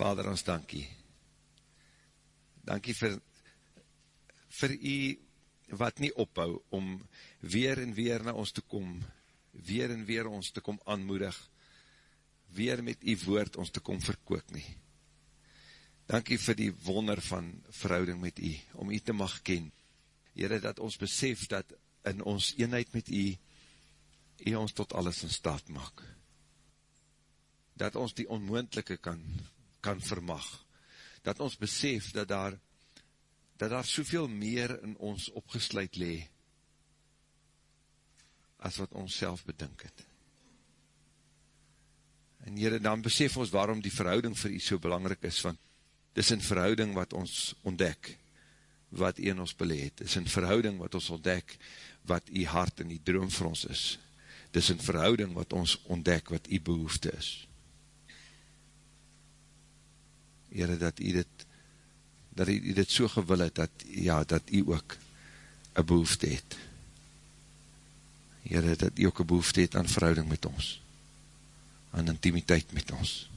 Vader, ons dankie. Dankie vir, vir u wat nie ophou om weer en weer na ons te kom, weer en weer ons te kom aanmoedig, weer met u woord ons te kom verkook nie. Dankie vir die wonder van verhouding met u, om u te mag ken. Heere, dat ons besef dat in ons eenheid met u, u ons tot alles in staat maak. Dat ons die onmoendelike kan, kan vermag. Dat ons besef dat daar, dat daar soveel meer in ons opgesluit lee, as wat ons self bedink het. En Heere, dan besef ons waarom die verhouding vir u so belangrijk is, want dis een verhouding wat ons ontdek, wat u in ons beleed, dis een verhouding wat ons ontdek, wat u hart en die droom vir ons is, dis een verhouding wat ons ontdek, wat u behoefte is. Heere, dat u dit, dat u dit so gewil het, dat, ja, dat u ook een behoefte het. Heere, dat u ook een behoefte het aan verhouding met ons, aan intimiteit met ons.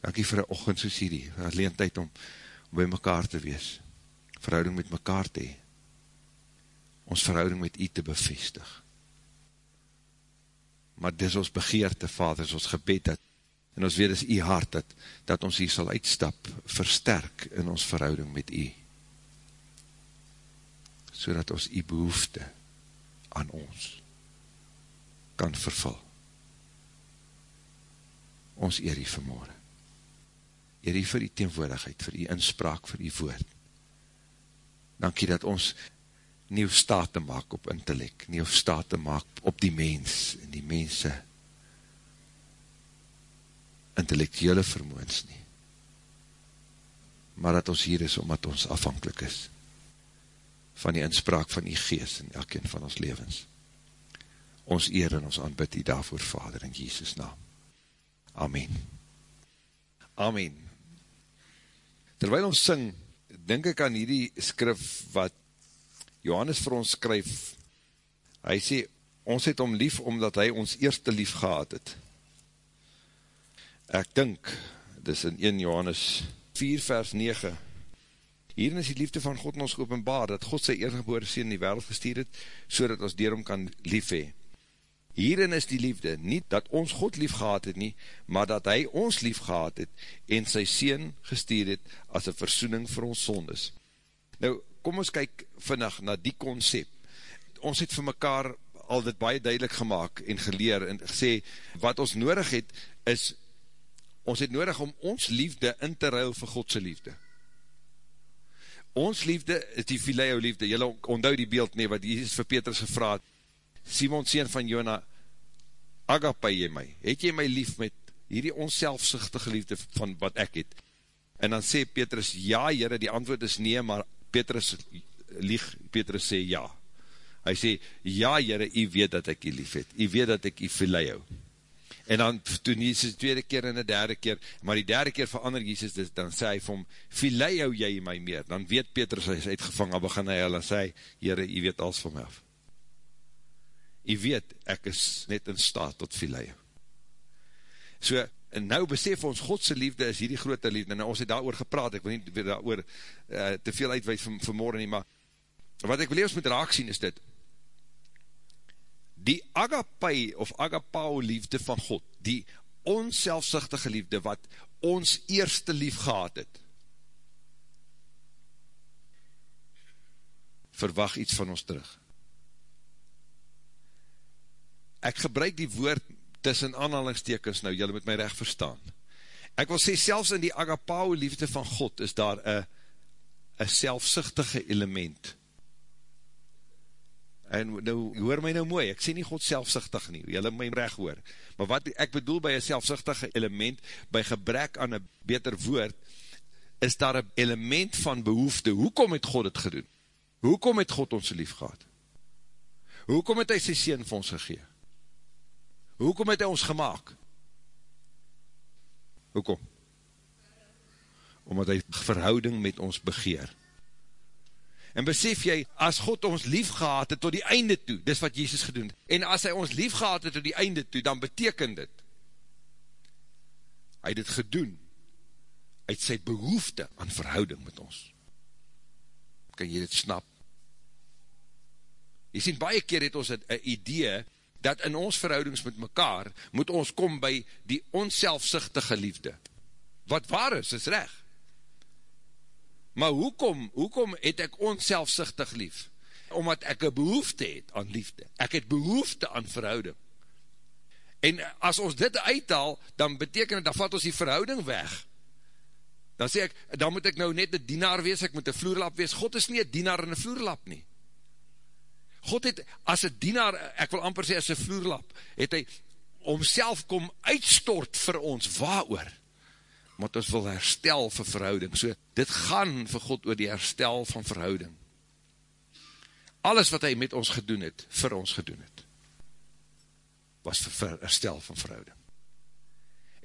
Dankie vir een ochend soos hierdie, alleen tyd om, om by mekaar te wees, verhouding met mekaar te hee, ons verhouding met u te bevestig. Maar dis ons begeerte, vader, is ons gebed, dat, en ons weet is u hart, dat, dat ons hier sal uitstap, versterk in ons verhouding met u, so dat ons u behoefte aan ons kan vervul. Ons eer die vermoorde. Eer die vir die teenwoordigheid, vir die inspraak, vir die woord. Dankie dat ons nie hoef staat te maak op intellect, nie hoef staat te maak op die mens, en die mense intellectuele vermoens nie. Maar dat ons hier is, omdat ons afhankelijk is van die inspraak van die geest in elkeen van ons levens. Ons eer en ons aanbid die daarvoor, Vader, in Jesus naam. Amen. Amen. Terwijl ons syng, denk ek aan hierdie skrif wat Johannes vir ons skryf, hy sê, ons het om lief omdat hy ons eerste lief gehad het. Ek dink, dis in 1 Johannes 4 vers 9, hierin is die liefde van God in ons geopenbaar, dat God sy eergeboore sien in die wereld gestuur het, so dat ons dierom kan lief hee. Hierin is die liefde, nie dat ons God lief gehad het nie, maar dat hy ons lief gehad het, en sy sien gestuur het, as een versoening vir ons sondes. Nou, kom ons kyk vannig na die concept. Ons het vir mekaar al dit baie duidelik gemaakt en geleer en gesê, wat ons nodig het, is, ons het nodig om ons liefde in te ruil vir Godse liefde. Ons liefde is die fileo liefde, jylle onthou die beeld nie, wat Jesus vir Petrus gevraad, Simon sien van Jona, agapai jy my, het jy my lief met hierdie onselfsichtige liefde van wat ek het, en dan sê Petrus, ja jyre, die antwoord is nee, maar Petrus lieg, Petrus sê ja. Hy sê, ja jyre, jy weet dat ek jy lief het, jy weet dat ek jy fileo. En dan, toen Jesus tweede keer en die derde keer, maar die derde keer verander Jesus, dus, dan sê hy vir hom, fileo jy my meer, dan weet Petrus, hy is uitgevang, en begin hy al en sê, jyre, jy weet alles van my af. Jy weet, ek is net in staat tot fileo. So, en nou besef ons, Godse liefde is hierdie grote liefde, en nou, ons het daar gepraat, ek wil nie daar oor uh, te veel uitweid van, vanmorgen nie, maar wat ek wil eers met raak sien is dit, die agapai of agapao liefde van God, die onselfsichtige liefde wat ons eerste lief gehad het, verwag iets van ons terug. Ek gebruik die woord tussen aanhalingstekens nou, jylle moet my recht verstaan. Ek wil sê, selfs in die agapao liefde van God is daar een selfsichtige element. En nou, hoor my nou mooi, ek sê nie God selfsichtig nie, jylle my recht hoor. Maar wat ek bedoel by een selfsichtige element, by gebrek aan een beter woord, is daar een element van behoefte. Hoekom het God het gedoen? Hoekom het God ons lief gehad? Hoekom het hy sy sien vir ons gegeen? Hoekom het hy ons gemaakt? Hoekom? Omdat hy verhouding met ons begeer. En besef jy, as God ons lief gehad het tot die einde toe, dis wat Jesus gedoen het, en as hy ons lief gehad het tot die einde toe, dan beteken dit, hy het het gedoen, uit sy behoefte aan verhouding met ons. Kan jy dit snap? Jy sien, baie keer het ons een idee, dat in ons verhoudings met mekaar, moet ons kom by die onselfsichtige liefde. Wat waar is, is recht. Maar hoekom, hoekom het ek onselfsichtig lief? Omdat ek een behoefte het aan liefde. Ek het behoefte aan verhouding. En as ons dit uithaal, dan beteken het, dan vat ons die verhouding weg. Dan sê ek, dan moet ek nou net een dienaar wees, ek moet een vloerlap wees. God is nie een dienaar en een vloerlap nie. God het, as een dienaar, ek wil amper sê, as een vloerlap, het hy omself kom uitstort vir ons, waar oor? Want ons wil herstel vir verhouding. So, dit gaan vir God oor die herstel van verhouding. Alles wat hy met ons gedoen het, vir ons gedoen het, was vir herstel van verhouding.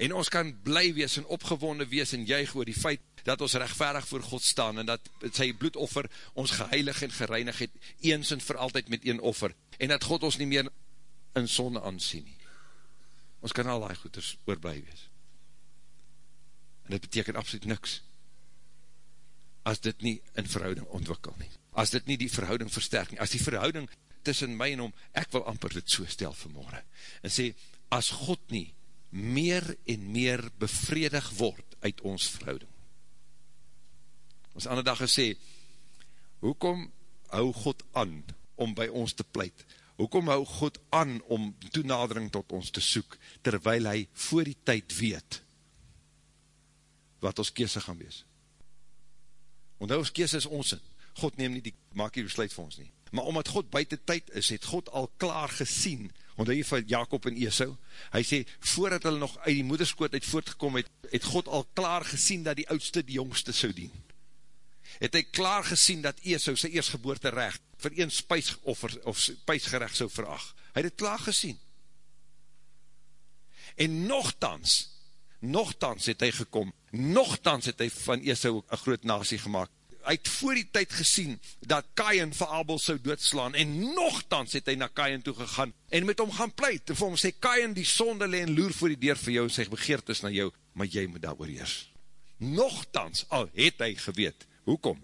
En ons kan bly wees en opgewonde wees en juig oor die feit dat ons rechtvaardig voor God staan en dat sy bloedoffer ons geheilig en gereinig het, eens en vir altyd met een offer, en dat God ons nie meer in sonde aansien nie. Ons kan al die goeders oorblij wees. En dit beteken absoluut niks. As dit nie in verhouding ontwikkel nie. As dit nie die verhouding versterk nie. As die verhouding tussen my en hom, ek wil amper dit so stel vanmorgen. En sê, as God nie meer en meer bevredig word uit ons verhouding. Ons ander dag gesê, hoekom hou God aan om by ons te pleit? Hoekom hou God aan om toenadering tot ons te soek, terwyl hy voor die tyd weet, wat ons kese gaan wees. Want ons kese is ons in. God neem nie die, maak die besluit vir ons nie. Maar omdat God buiten tyd is, het God al klaar gesien, omdat hy van Jacob en Esau, hy sê, voordat hulle nog uit die moederskoot uit voortgekom het, het God al klaar gesien dat die oudste die jongste sou dien. Het hy klaar gesien dat Esau sy eerstgeboorte recht vir een spuisoffer of spuisgerecht sou verag. Hy het het klaar gesien. En nogthans, nogthans het hy gekom, nogthans het hy van Esau een groot nasie gemaakt, hy het voor die tyd gesien, dat Kain vir Abel sou doodslaan, en nogthans het hy na Kain toe gegaan, en met hom gaan pleit, en vir hom sê, Kain die sonde le en loer voor die deur vir jou, en sê, begeert is na jou, maar jy moet daar oorheers. Nogthans, al het hy geweet, hoekom?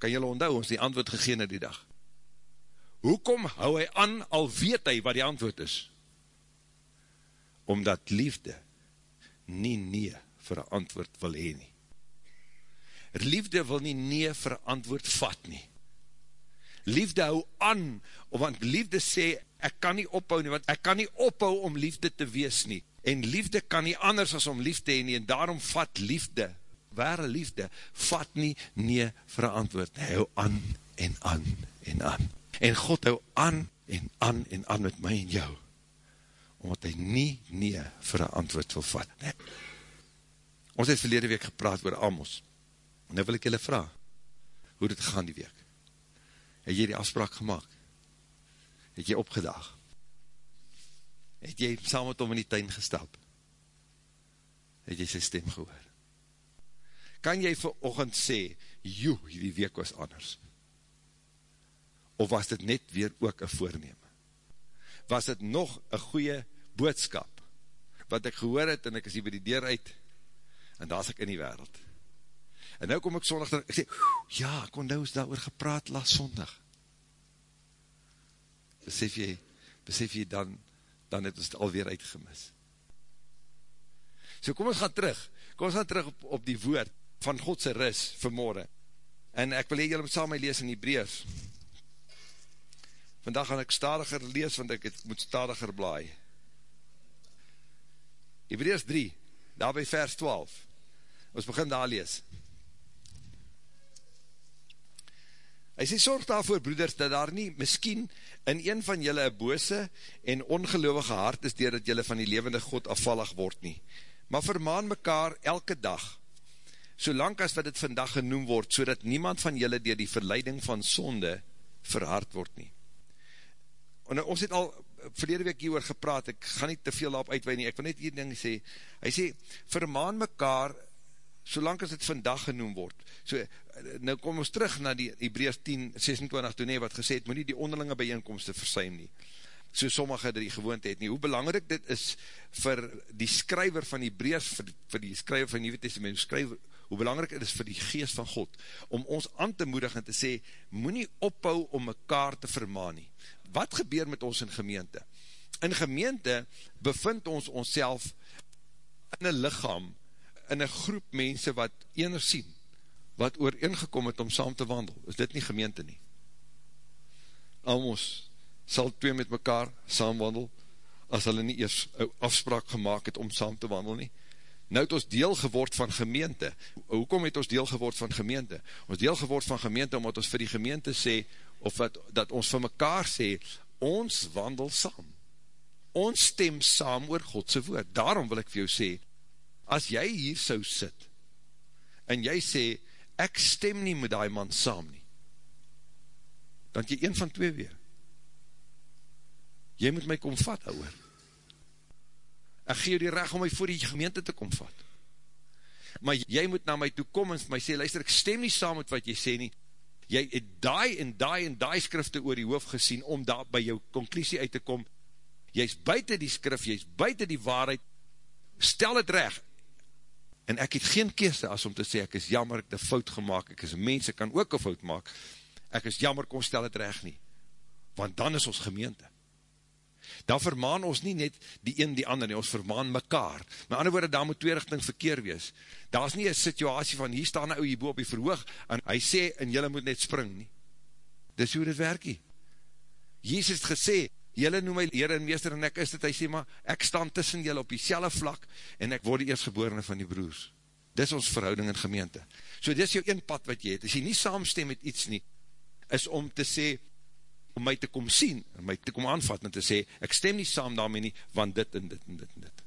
Kan jylle onthou, ons die antwoord gegeen in die dag. Hoekom hou hy aan, al weet hy wat die antwoord is? Omdat liefde, nie nee vir een antwoord wil heen nie. Liefde wil nie nee vir een antwoord vat nie. Liefde hou aan, want liefde sê, ek kan nie ophou nie, want ek kan nie ophou om liefde te wees nie. En liefde kan nie anders as om liefde heen nie, en daarom vat liefde, ware liefde, vat nie nee vir een antwoord. Hy hou aan en aan en aan. En God hou aan en aan en aan met my en jou omdat hy nie nie vir een antwoord wil vat. Nee. Ons het verlede week gepraat oor Amos. En nou wil ek julle vraag, hoe dit gaan die week? Het jy die afspraak gemaakt? Het jy opgedaag? Het jy saam met hom in die tuin gestap? Het jy sy stem gehoor? Kan jy vir ochend sê, joe, die week was anders? Of was dit net weer ook een voorneem? Was het nog een goeie boodskap, wat ek gehoor het, en ek is hier by die deur uit, en daar is ek in die wereld. En nou kom ek sondag, en ek sê, ja, ek kon nou eens daar oor gepraat, laat sondag. Besef jy, besef jy dan, dan het ons het alweer uitgemis. So kom ons gaan terug, kom ons gaan terug op, op die woord, van Godse ris, vanmorgen. En ek wil hier julle saam my lees in Hebreus, Vandag gaan ek stadiger lees, want ek het, moet stadiger blaai. Hebreus 3, daar by vers 12. Ons begin daar lees. Hy sê, sorg daarvoor, broeders, dat daar nie miskien in een van julle een bose en ongeloofige hart is, dier dat julle van die levende God afvallig word nie. Maar vermaan mekaar elke dag, solang as wat het vandag genoem word, so niemand van julle dier die verleiding van sonde verhard word nie. En nou, ons het al verlede week hieroor gepraat, ek gaan nie te veel daarop uitwein nie, ek wil net hier ding sê, hy sê, vermaan mekaar, solang as het vandag genoem word, so, nou kom ons terug na die Hebreus 10, 26 toe nie, wat gesê het, moet nie die onderlinge bijeenkomste versuim nie, so sommige die gewoonte het nie. Hoe belangrijk dit is vir die skryver van die breers, vir, vir die skryver van die Nieuwe Testament, skryver, hoe belangrijk het is vir die geest van God, om ons aan te moedig en te sê, moet nie ophou om mekaar te vermaan nie. Wat gebeur met ons in gemeente? In gemeente bevind ons ons in een lichaam, in een groep mense wat ener sien, wat ooreengekom het om saam te wandel. Is dit nie gemeente nie? Almoes, sal twee met mekaar saam wandel, as hulle nie eers afspraak gemaakt het om saam te wandel nie. Nou het ons deel geword van gemeente. Hoekom het ons deel geword van gemeente? Ons deel geword van gemeente, omdat ons vir die gemeente sê, of wat, dat ons vir mekaar sê, ons wandel saam. Ons stem saam oor Godse woord. Daarom wil ek vir jou sê, as jy hier so sit, en jy sê, ek stem nie met die man saam nie, dan jy een van twee weer. Jy moet my kom vat, ouwe ek gee die recht om my voor die gemeente te kom vat. Maar jy moet na my toe kom en my sê, luister, ek stem nie saam met wat jy sê nie, jy het daai en daai en daai skrifte oor die hoofd gesien, om daar by jou conclusie uit te kom, jy is buiten die skrif, jy is buiten die waarheid, stel het recht, en ek het geen keeste as om te sê, ek is jammer, ek het fout gemaakt, ek is een mens, ek kan ook een fout maak, ek is jammer, kom stel het recht nie, want dan is ons gemeente dan vermaan ons nie net die een die ander nie, ons vermaan mekaar. Met ander woorde, daar moet twee richting verkeer wees. Daar is nie een situasie van, hier staan nou hierboe op die verhoog, en hy sê, en jylle moet net spring nie. Dis hoe dit werk nie. Jezus het gesê, jylle noem my Heer en Meester, en ek is dit, hy sê, maar ek staan tussen jylle op die vlak, en ek word die eerstgeborene van die broers. Dis ons verhouding in gemeente. So dis jou een pad wat jy het. As jy nie saamstem met iets nie, is om te sê, om my te kom sien, en my te kom aanvat, en te sê, ek stem nie saam daarmee nie, want dit en dit en dit en dit.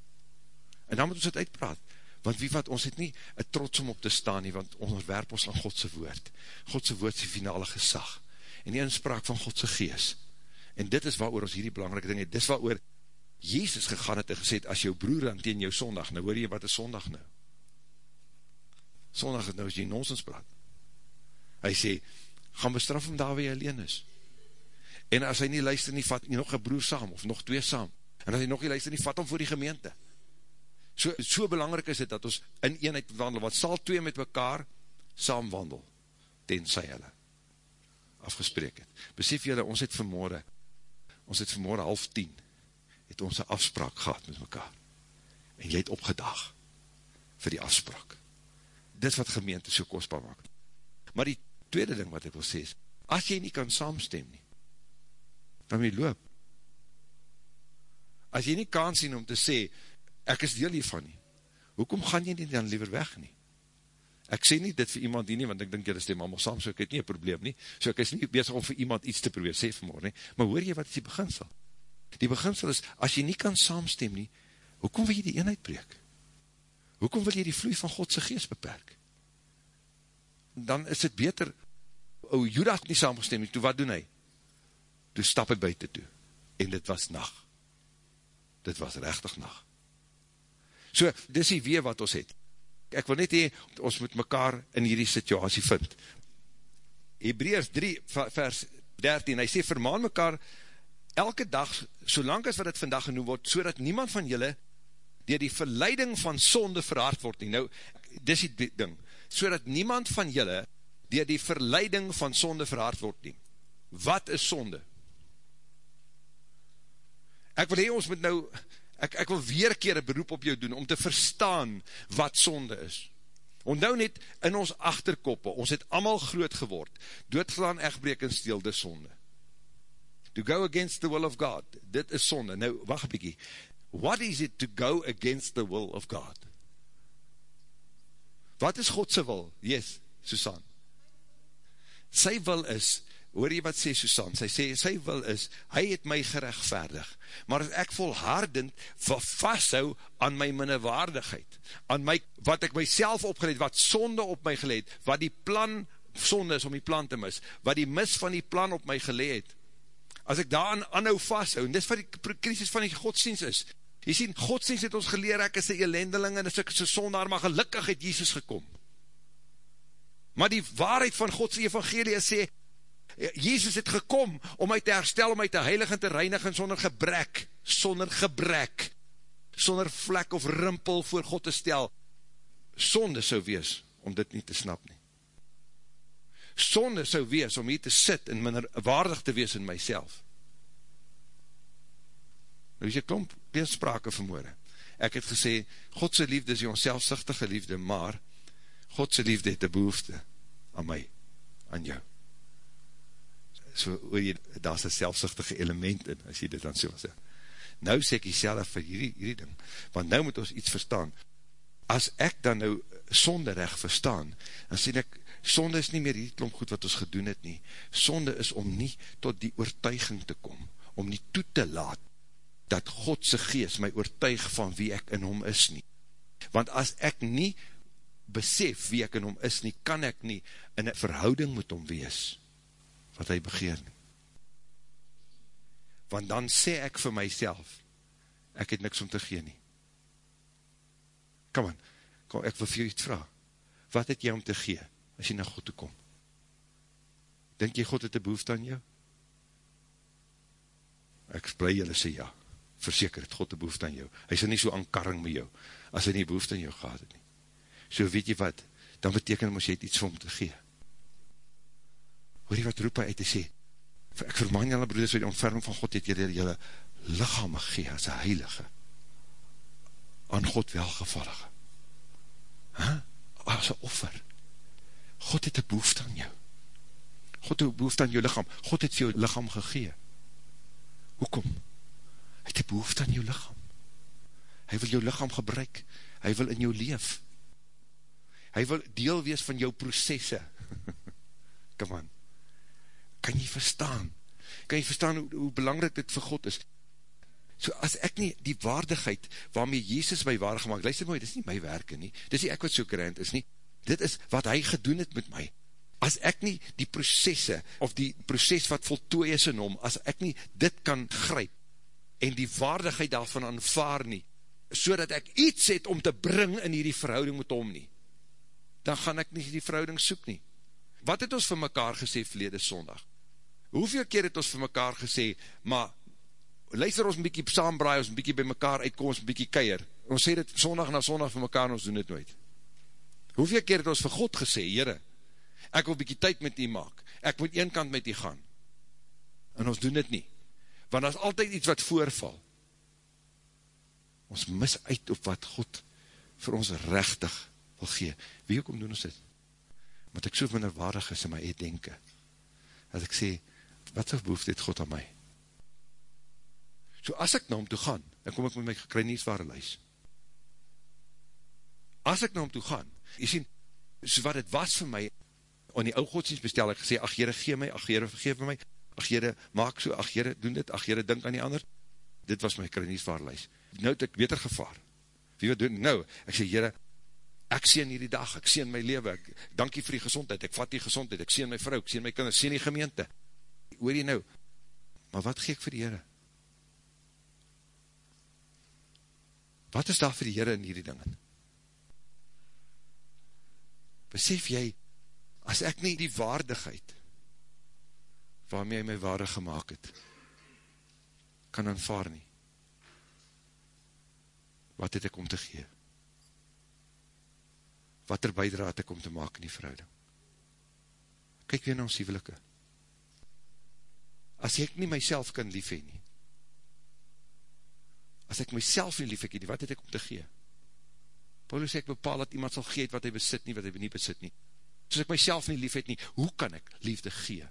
En dan moet ons het uitpraat, want wie wat, ons het nie een trots om op te staan nie, want ons werp ons aan Godse woord. Godse woord is die finale gesag, en die inspraak van Godse gees. En dit is waar ons hierdie belangrike ding het, dit is waar Jezus gegaan het en gesê het, as jou broer aan teen jou sondag, nou hoor jy wat is sondag nou? Sondag het nou as jy nonsens praat. Hy sê, gaan bestraf om daar waar jy alleen is en as hy nie luister nie, vat nie nog een broer saam, of nog twee saam, en as hy nog nie luister nie, vat hom voor die gemeente. So, so belangrijk is het, dat ons in eenheid wandel, wat sal twee met mekaar saam wandel, tenzij hulle afgesprek het. Besef julle, ons het vanmorgen, ons het vanmorgen half tien, het ons een afspraak gehad met mekaar, en jy het opgedag, vir die afspraak. Dit wat gemeente so kostbaar maak. Maar die tweede ding wat ek wil sê is, as jy nie kan saamstem nie, jy loop. As jy nie kans sien om te sê, ek is deel hiervan nie, hoekom gaan jy nie dan liever weg nie? Ek sê nie dit vir iemand nie, want ek dink jy stem allemaal saam, so ek het nie een probleem nie, so ek is nie bezig om vir iemand iets te probeer, sê vanmorgen nie, maar hoor jy wat is die beginsel? Die beginsel is, as jy nie kan saamstem nie, hoekom wil jy die eenheid breek? Hoekom wil jy die vloei van Godse geest beperk? Dan is het beter, o, Judas nie saamgestem nie, toe wat doen hy? Toe stap hy buiten toe, en dit was nacht. Dit was rechtig nacht. So, dis die weer wat ons het. Ek wil net hee, ons moet mekaar in hierdie situasie vind. Hebreërs 3 vers 13, hy sê, vermaan mekaar elke dag, solang as wat het vandag genoem word, so dat niemand van julle dier die verleiding van sonde verhaard word nie. Nou, dis die ding, so dat niemand van julle dier die verleiding van sonde verhaard word nie. Wat is sonde? Ek wil hee, ons moet nou, ek, ek wil weer keer een beroep op jou doen, om te verstaan wat sonde is. Onthou net, in ons achterkoppe, ons het allemaal groot geword, doodgelaan, echtbreek en steel, dis sonde. To go against the will of God, dit is sonde. Nou, wacht bykie, what is it to go against the will of God? Wat is Godse wil? Yes, Susan. Sy wil is, hoor jy wat sê Susan, sy sê, sy wil is, hy het my gerechtvaardig, maar as ek volhardend vasthou aan my minnewaardigheid, aan my, wat ek myself opgeleid, wat sonde op my geleid, wat die plan sonde is om die plan te mis, wat die mis van die plan op my geleid, as ek daaraan anhou vasthou, en dis wat die krisis van die godsdienst is, jy sien, godsdienst het ons geleer, ek is een elendeling, en as ek is een sondaar, maar gelukkig het Jesus gekom, maar die waarheid van Godse evangelie sê, Jezus het gekom om my te herstel, om my te heilig en te reinig en sonder gebrek, sonder gebrek, sonder vlek of rimpel voor God te stel. Sonde sou wees om dit nie te snap nie. Sonde sou wees om hier te sit en minder waardig te wees in myself. Nou is jy klomp beeldsprake vermoorde. Ek het gesê, Godse liefde is die onselfsichtige liefde, maar Godse liefde het die behoefte aan my, aan jou. So, oor jy, daar is een selfsichtige element in, as jy dit dan so sê. Nou sê ek jy self vir hierdie, hierdie ding, want nou moet ons iets verstaan. As ek dan nou sonde recht verstaan, dan sê ek, sonde is nie meer die klomp goed wat ons gedoen het nie. Sonde is om nie tot die oortuiging te kom, om nie toe te laat, dat Godse geest my oortuig van wie ek in hom is nie. Want as ek nie besef wie ek in hom is nie, kan ek nie in een verhouding met hom wees, wat hy begeer nie. Want dan sê ek vir myself, ek het niks om te gee nie. Kom aan, kom, ek wil vir jou iets vraag. Wat het jy om te gee, as jy na God toe kom? Denk jy God het een behoefte aan jou? Ek blij jylle sê ja. Verseker het God een behoefte aan jou. Hy is nie so aankarring met jou, as hy nie behoefte aan jou gehad het nie. So weet jy wat, dan beteken ons jy het iets vir hom te gee. Hoor jy wat roep hy uit te sê? Ek vermaan jylle broeders, die ontferming van God het jylle jylle lichaam gee as een heilige, aan God welgevallige. Huh? As een offer. God het een behoefte aan jou. God het een behoefte aan jou lichaam. God het vir jou lichaam gegee. Hoekom? Hy het een behoefte aan jou lichaam. Hy wil jou lichaam gebruik. Hy wil in jou leef. Hy wil deel wees van jou processe. Come on. Kan jy verstaan? Kan jy verstaan hoe, hoe belangrijk dit vir God is? So as ek nie die waardigheid waarmee Jezus my waardig gemaakt, luister mooi, dit is nie my werke nie, dit is nie ek wat so grand is nie, dit is wat hy gedoen het met my. As ek nie die processe, of die proces wat voltooi is in hom, as ek nie dit kan gryp, en die waardigheid daarvan aanvaar nie, so dat ek iets het om te bring in hierdie verhouding met hom nie, dan gaan ek nie die verhouding soek nie. Wat het ons vir mekaar gesê verlede sondag? Hoeveel keer het ons vir mekaar gesê, maar luister ons een bykie saambraai, ons een bykie by mekaar uitkom, ons een bykie keier. Ons sê dit sondag na sondag vir mekaar, ons doen dit nooit. Hoeveel keer het ons vir God gesê, Heere, ek wil bykie tyd met u maak, ek moet een kant met u gaan. En ons doen dit nie. Want as altyd iets wat voorval, ons mis uit op wat God vir ons rechtig wil gee. Wie ook om doen ons dit? Want ek so minder waardig is in my eet denken. Dat ek sê, wat so behoefte het God aan my? So as ek na hom toe gaan, dan kom ek met my gekryniesware lys. As ek na hom toe gaan, jy sien, so wat het was vir my, aan die ou godsdienst bestel, ek gesê, ach jyre, gee my, ach jyre, vergeef my, ach jyre, maak so, ach jyre, doen dit, ach jyre, dink aan die ander, dit was my gekryniesware lys. Nou het ek beter gevaar. Wie wat doen? Nou, ek sê, jyre, ek sien hierdie dag, ek sien my leven, ek dankie vir die gezondheid, ek vat die gezondheid, ek sien my vrou, ek sien my kinders, sien die gemeente. Hoor jy nou? Maar wat gee ek vir die Heere? Wat is daar vir die Heere in hierdie dingen? Besef jy, as ek nie die waardigheid, waarmee hy my waardig gemaakt het, kan aanvaar nie, wat het ek om te gee? wat er bijdra het ek om te maak in die verhouding. Kijk weer na ons sievelike. As ek nie myself kan lief heen nie, as ek myself nie lief heen nie, wat het ek om te gee? Paulus sê ek bepaal dat iemand sal gee wat hy besit nie, wat hy nie besit nie. As ek myself nie lief het nie, hoe kan ek liefde gee?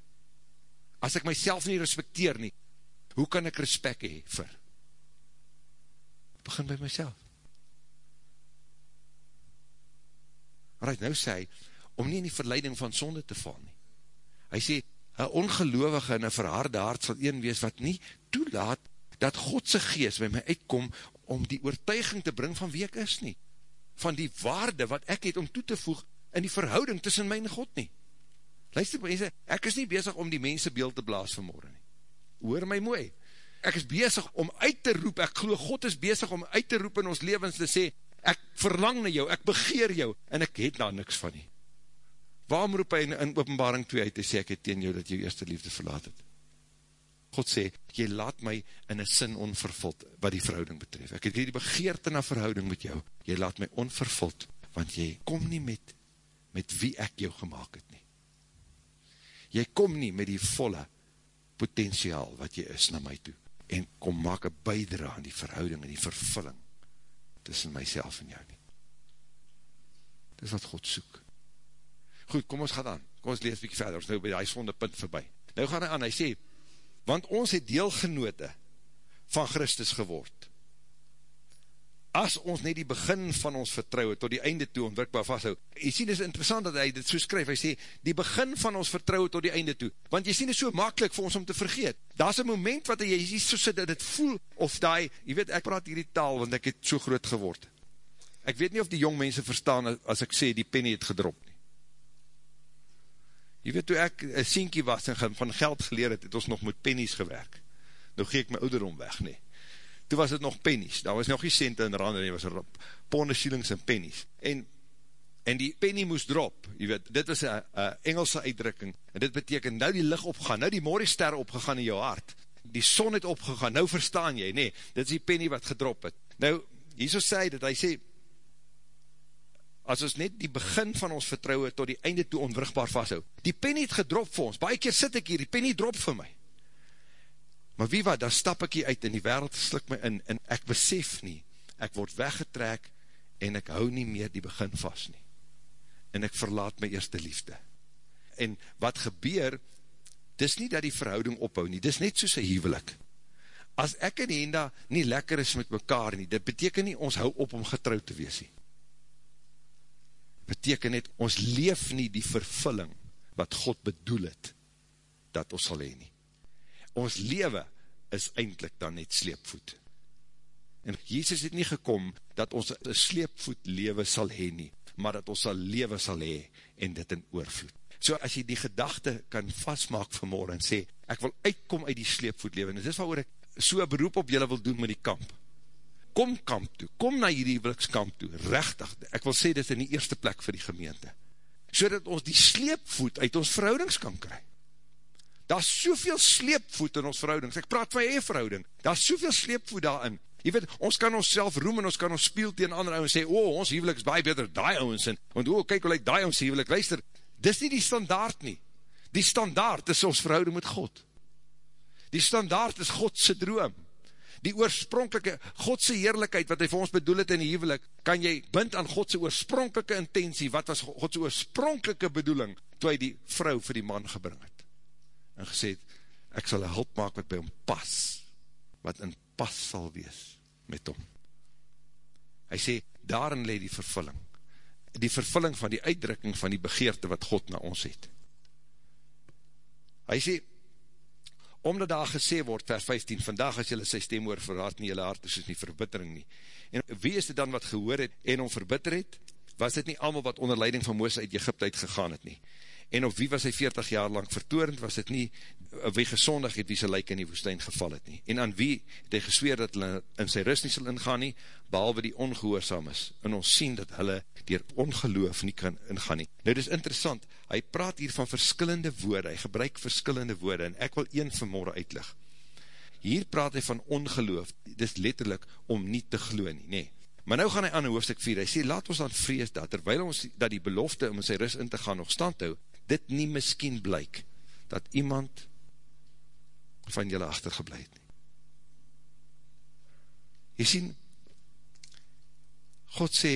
As ek myself nie respecteer nie, hoe kan ek respect hee vir? Begin by myself. Hy nou sê, om nie in die verleiding van sonde te val nie. Hy sê, een ongeloovige en een verharde hart sal een wees wat nie toelaat dat Godse geest by my uitkom om die oortuiging te bring van wie ek is nie. Van die waarde wat ek het om toe te voeg in die verhouding tussen my en God nie. Luister mense, ek is nie bezig om die mense beeld te blaas vanmorgen nie. Hoor my mooi. Ek is bezig om uit te roep, ek geloof God is bezig om uit te roep in ons levens te sê, ek verlang na jou, ek begeer jou, en ek het daar niks van nie. Waarom roep hy in, in openbaring 2 uit te sê, ek het teen jou dat jou eerste liefde verlaat het? God sê, jy laat my in een sin onvervuld, wat die verhouding betref. Ek het die begeerte na verhouding met jou, jy laat my onvervuld, want jy kom nie met, met wie ek jou gemaakt het nie. Jy kom nie met die volle potentiaal wat jy is na my toe, en kom maak een bijdra aan die verhouding en die vervulling tussen myself en jou nie. Dis wat God soek. Goed, kom ons gaan aan, kom ons lees bykie verder, ons nou by die sonde punt voorbij. Nou gaan hy aan, hy sê, want ons het deelgenote van Christus geword. As ons net die begin van ons vertrouwe tot die einde toe ontwikbaar vasthou. Jy sien, dit is interessant dat hy dit so skryf, hy sê, die begin van ons vertrouwe tot die einde toe. Want jy sien, dit is so makkelijk vir ons om te vergeet. Daar is een moment wat jy, jy so sit, dat het voel, of die, jy weet, ek praat hierdie taal, want ek het so groot geword. Ek weet nie of die jong mense verstaan, as ek sê, die penny het gedrop nie. Jy weet, toe ek een sienkie was en van geld geleer het, het ons nog met pennies gewerk. Nou gee ek my ouderom weg, nie. Toe was het nog pennies, daar was nog nie centen in rande, nie was er ponde sielings en pennies. En, en die penny moes drop, jy weet, dit was een Engelse uitdrukking, en dit beteken, nou die licht opgaan, nou die morgenster opgegaan in jou hart, die son het opgegaan, nou verstaan jy, nee, dit is die penny wat gedrop het. Nou, Jesus sê dat, hy sê, as ons net die begin van ons vertrouwe tot die einde toe onwrigbaar vasthou. Die pen het gedrop vir ons, baie keer sit ek hier, die pen het drop vir my. Maar wie wat, dan stap ek hier uit en die wereld slik my in, en ek besef nie, ek word weggetrek en ek hou nie meer die begin vast nie. En ek verlaat my eerste liefde. En wat gebeur, dis nie dat die verhouding ophou nie, dis net soos een huwelik. As ek en Henda nie lekker is met mekaar nie, dit beteken nie ons hou op om getrouw te wees nie beteken net, ons leef nie die vervulling wat God bedoel het, dat ons sal heen nie. Ons lewe is eindelijk dan net sleepvoet. En Jezus het nie gekom, dat ons sleepvoet lewe sal heen nie, maar dat ons sal lewe sal heen, en dit in oorvloed. So as jy die gedachte kan vastmaak vanmorgen, en sê, ek wil uitkom uit die sleepvoet lewe, en dit is waar ek so beroep op julle wil doen met die kamp, kom kamp toe, kom na hierdie wikskamp toe, rechtig, ek wil sê dit in die eerste plek vir die gemeente, so dat ons die sleepvoet uit ons verhoudings kan kry. Daar is soveel sleepvoet in ons verhoudings, ek praat van eie verhouding, daar is soveel sleepvoet daarin, jy weet, ons kan ons self roem en ons kan ons speel tegen ander ouwens, sê, o, oh, ons huwelik is baie beter, die ouwens, en, want o, oh, kyk hoe lyk die ouwens huwelik, luister, dis nie die standaard nie, die standaard is ons verhouding met God, die standaard is Godse droom, die oorspronkelike, Godse heerlijkheid, wat hy vir ons bedoel het in die huwelik, kan jy bind aan Godse oorspronkelike intentie, wat was Godse oorspronkelike bedoeling, toe hy die vrou vir die man gebring het. En gesê het, ek sal een hulp maak wat by hom pas, wat in pas sal wees met hom. Hy sê, daarin leid die vervulling, die vervulling van die uitdrukking van die begeerte wat God na ons het. Hy sê, omdat daar gesê word, vers 15, vandag as jylle sy stem oor verraad nie, jylle hart is soos nie verbittering nie. En wie is dit dan wat gehoor het en om verbitter het? Was dit nie allemaal wat onder leiding van Moos uit Egypte uitgegaan het nie? En of wie was hy 40 jaar lang vertoorend, was dit nie wie gezondig het, wie sy lijk in die woestijn geval het nie. En aan wie het hy gesweer dat hulle in sy rust nie sal ingaan nie, behalwe die ongehoorzaam is. En ons sien dat hulle dier ongeloof nie kan ingaan nie. Nou, dit is interessant, hy praat hier van verskillende woorde, hy gebruik verskillende woorde, en ek wil een vanmorgen uitlig. Hier praat hy van ongeloof, dit is letterlijk om nie te glo nie, nee. Maar nou gaan hy aan hoofdstuk 4, hy sê, laat ons dan vrees dat, terwijl ons dat die belofte om in sy rust in te gaan nog stand hou, dit nie miskien blyk, dat iemand van julle achtergebleid nie. Jy sien, God sê,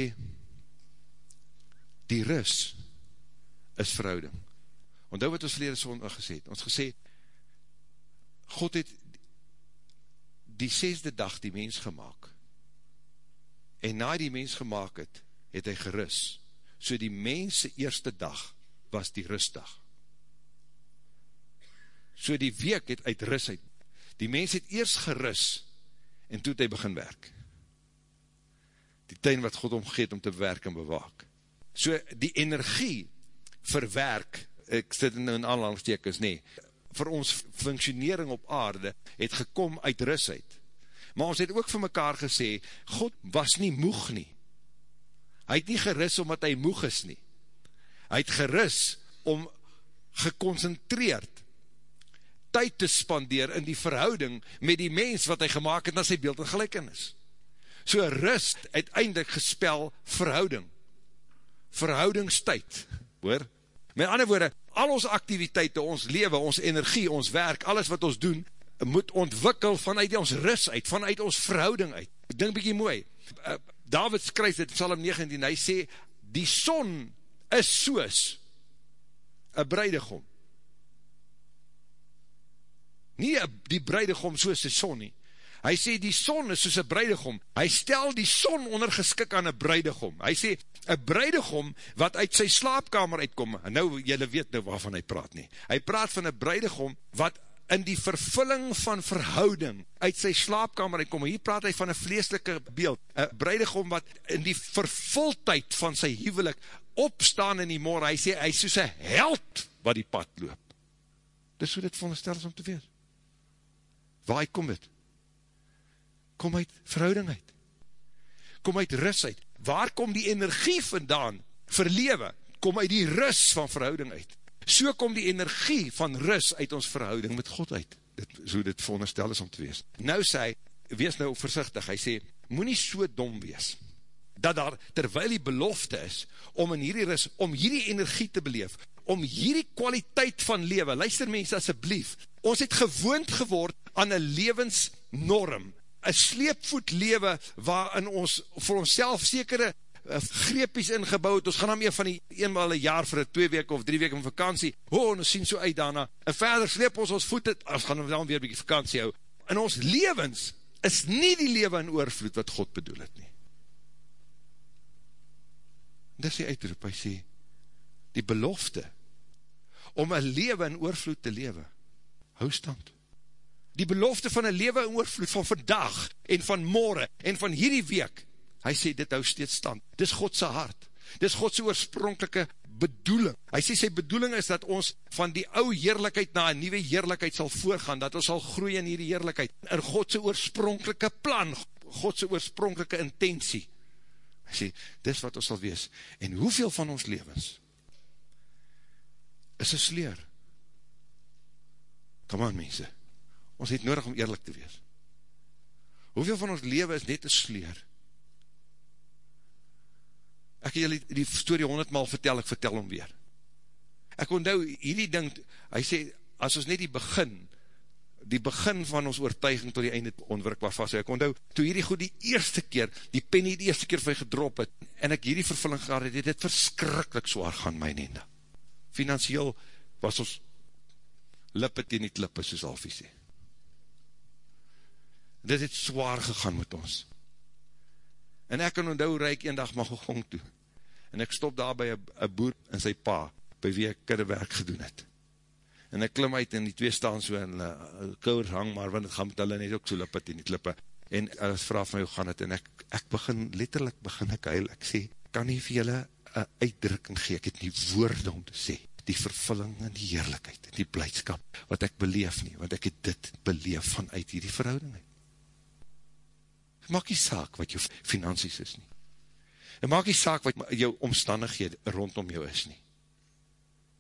die rus is verhouding. Onthou wat ons verlede sondag gesê het, ons gesê, God het die sesde dag die mens gemaakt, en na die mens gemaakt het, het hy gerus, so die mens eerste dag, was die rustdag. So die week het uit rust uit, die mens het eers gerus, en toe het hy begin werk. Die tuin wat God omgeet om te werk en bewaak. So die energie vir werk, ek sit in een aanhalingstekens, nee, vir ons functionering op aarde, het gekom uit rust uit. Maar ons het ook vir mekaar gesê, God was nie moeg nie. Hy het nie geris omdat hy moeg is nie. Hy het geris om geconcentreerd tyd te spandeer in die verhouding met die mens wat hy gemaakt het na sy beeld en gelijkenis. So rust uiteindelik gespel verhouding. Verhoudingstyd, hoor? Met ander woorde, al ons activiteite, ons leven, ons energie, ons werk, alles wat ons doen, moet ontwikkel vanuit ons rust uit, vanuit ons verhouding uit. Ek denk bykie mooi, uh, David skryf dit, Psalm 19, hy sê, die son is soos een breidegom. Nie die breidegom soos die son nie. Hy sê die son is soos een breidegom. Hy stel die son ondergeskik aan een breidegom. Hy sê, een breidegom wat uit sy slaapkamer uitkom, en nou, jylle weet nou waarvan hy praat nie. Hy praat van een breidegom wat in die vervulling van verhouding uit sy slaapkamer uitkom, hier praat hy van een vleeslike beeld, een breidegom wat in die vervultheid van sy huwelik opstaan in die morgen, hy sê, hy is soos een held wat die pad loop. Dis hoe dit veronderstel is om te wees. Waar hy kom het? Kom uit verhouding uit. Kom uit rus uit. Waar kom die energie vandaan vir lewe? Kom uit die rus van verhouding uit so kom die energie van rus uit ons verhouding met God uit, dit, so dit veronderstel is om te wees. Nou sê hy, wees nou voorzichtig, hy sê, moet nie so dom wees, dat daar, terwyl die belofte is, om in hierdie rus, om hierdie energie te beleef, om hierdie kwaliteit van lewe, luister mense asjeblief, ons het gewoond geword aan een levensnorm, een sleepvoet lewe, waarin ons vir ons self sekere Eh, greepies ingebouwd, ons gaan dan meer van die eenmaal een jaar vir een twee week of drie week in vakantie, ho, en ons sien so uit daarna, en verder sleep ons ons voete, ons gaan dan weer een beetje vakantie hou, en ons levens is nie die leven in oorvloed wat God bedoel het nie. Dis die uitroep, hy sê, die belofte, om een leven in oorvloed te lewe, hou stand. Die belofte van een leven in oorvloed van vandag, en van morgen, en van hierdie week, hy sê dit hou steeds stand, dis Godse hart, dis Godse oorspronkelike bedoeling, hy sê sy bedoeling is dat ons van die ou heerlijkheid na een nieuwe heerlijkheid sal voorgaan, dat ons sal groei in hierdie heerlijkheid, in Godse oorspronkelike plan, Godse oorspronkelike intentie, hy sê, dis wat ons sal wees, en hoeveel van ons levens, is een sleer, kom aan mense, ons het nodig om eerlijk te wees, hoeveel van ons leven is net een sleer, ek het julle die story honderdmaal vertel, ek vertel hom weer. Ek onthou, hierdie ding, hy sê, as ons net die begin, die begin van ons oortuiging tot die einde onwerkbaar vast, ek onthou, toe hierdie goed die eerste keer, die penny die eerste keer vir gedrop het, en ek hierdie vervulling gehad het, het het verskrikkelijk zwaar gaan my nende. Financieel was ons lippe teen die klippe, soos Alfie sê. Dit het zwaar gegaan met ons. En ek kan onthou, reik een dag mag gegong toe, en ek stop daar by een boer en sy pa, by wie ek kudde werk gedoen het. En ek klim uit en die twee staan so en uh, kouwers hang, maar want het gaan met hulle net ook so lippet in die klippe. En hulle vraag my, hoe gaan het? En ek, ek begin, letterlijk begin ek huil, ek sê, kan nie vir julle een uitdrukking gee, ek het nie woorde om te sê, die vervulling en die heerlijkheid, en die blijdskap, wat ek beleef nie, want ek het dit beleef vanuit hierdie verhouding. Maak die saak wat jou finansies is nie. En maak die saak wat jou omstandighede rondom jou is nie.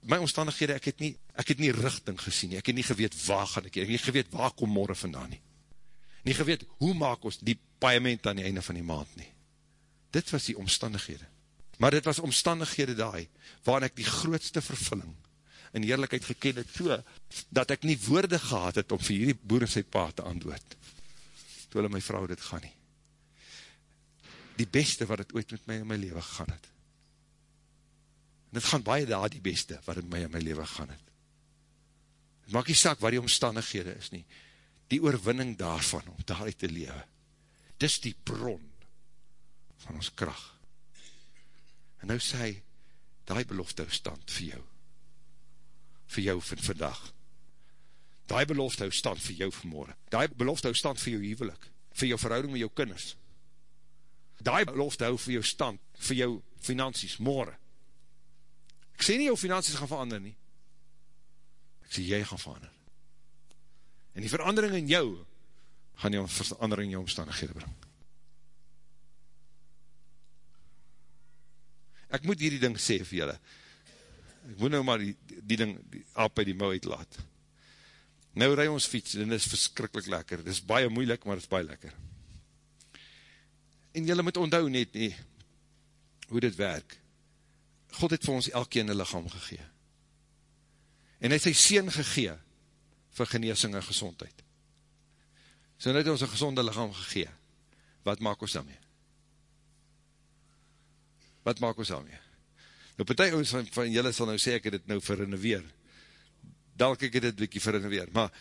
My omstandighede, ek het nie, ek het nie richting gesien nie, ek het nie geweet waar gaan ek, ek het nie geweet waar kom morgen vandaan nie. Nie geweet, hoe maak ons die paaiement aan die einde van die maand nie. Dit was die omstandighede. Maar dit was omstandighede daai, waarin ek die grootste vervulling in eerlijkheid geken het, so, dat ek nie woorde gehad het om vir hierdie boer en sy pa te antwoord. Toe hulle my vrou dit gaan nie die beste wat het ooit met my in my leven gegaan het. Het gaan baie daar die beste wat het my in my leven gegaan het. Het maak nie saak wat die omstandighede is nie. Die oorwinning daarvan om daaruit te lewe. Dis die bron van ons kracht. En nou sê hy, die belofte hou stand vir jou. Vir jou van vandag. Die belofte hou stand vir jou vanmorgen. Die belofte hou stand vir jou hevelik. Vir jou verhouding met jou kinders die belofte hou vir jou stand, vir jou finansies, morgen. Ek sê nie jou finansies gaan verander nie. Ek sê jy gaan verander. En die verandering in jou, gaan jou verandering in jou omstandighede bring. Ek moet hierdie ding sê vir julle. Ek moet nou maar die, die ding, die aap uit die mouw uitlaat. Nou rij ons fiets, en dit is verskrikkelijk lekker. Dit is baie moeilik, maar dit is baie lekker. En jylle moet onthou net nie, hoe dit werk. God het vir ons elkeen een lichaam gegee. En hy het sy sien gegee, vir geneesing en gezondheid. So nou het ons een gezonde lichaam gegee. Wat maak ons daarmee? Wat maak ons daarmee? Nou, partij ons van, van julle sal nou sê, ek het dit nou verrenoveer. Dalk ek het dit bykie verrenoveer. Maar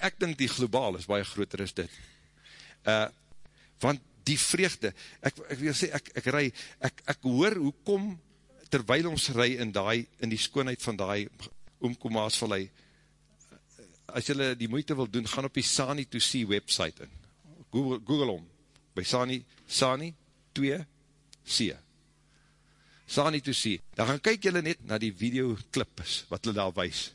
ek dink die globaal is baie groter as dit. Uh, want die vreugde, ek, ek wil sê, ek, ek rij, ek, ek hoor hoe kom, terwijl ons rij in die, in die skoonheid van die oomkomaasvallei, as jylle die moeite wil doen, gaan op die Sani to See website in. Google, Google om, by Sani, Sani 2 C. Sani to See. Dan gaan kyk jylle net na die videoclips, wat hulle daar wees.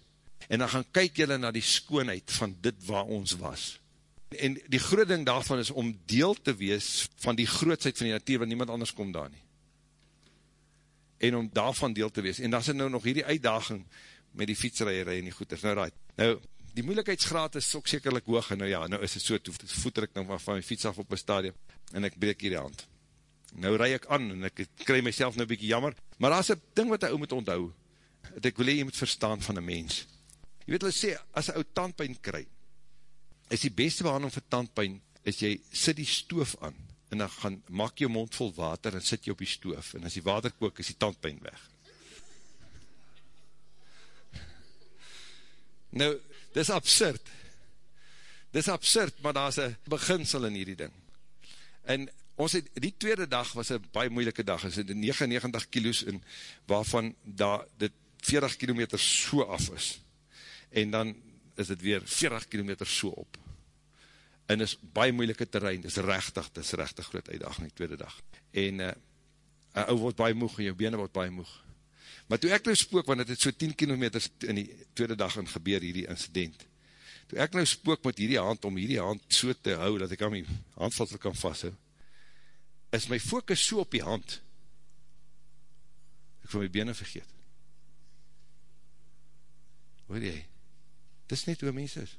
En dan gaan kyk jylle na die skoonheid van dit waar ons was. En die groot ding daarvan is om deel te wees van die grootsheid van die natuur, want niemand anders kom daar nie. En om daarvan deel te wees. En dan is nou nog hierdie uitdaging met die fietsrijerij en die goeders. Nou, right. nou die moeilikheidsgraad is ook sekerlik hoog, en nou ja, nou is het so, toe voeter ek nou van my fiets af op een stadium, en ek breek hier die hand. Nou rij ek aan, en ek krij myself nou bykie jammer, maar daar is een ding wat hy ou moet onthou, dat ek wil jy moet verstaan van een mens. Je weet, hulle sê, as een ou tandpijn krij, is die beste behandeling vir tandpijn, is jy sit die stoof aan, en dan gaan, maak jou mond vol water, en sit jy op die stoof, en as die water kook, is die tandpijn weg. Nou, dis absurd. Dis absurd, maar daar is een beginsel in hierdie ding. En ons het, die tweede dag was een baie moeilike dag, is het 99 kilo's in, waarvan daar dit 40 kilometer so af is. En dan is het weer 40 kilometer so op. En is baie moeilike terrein, dis rechtig, dis rechtig groot uitdaging die tweede dag. En uh, een ou word baie moeg en jou bene word baie moeg. Maar toe ek nou spook, want het het so 10 kilometer in die tweede dag in gebeur, hierdie incident, toe ek nou spook met hierdie hand, om hierdie hand so te hou, dat ek aan my handvatsel kan vasthou, is my focus so op die hand, ek van my benen vergeet. Hoor jy, dis net hoe mens is.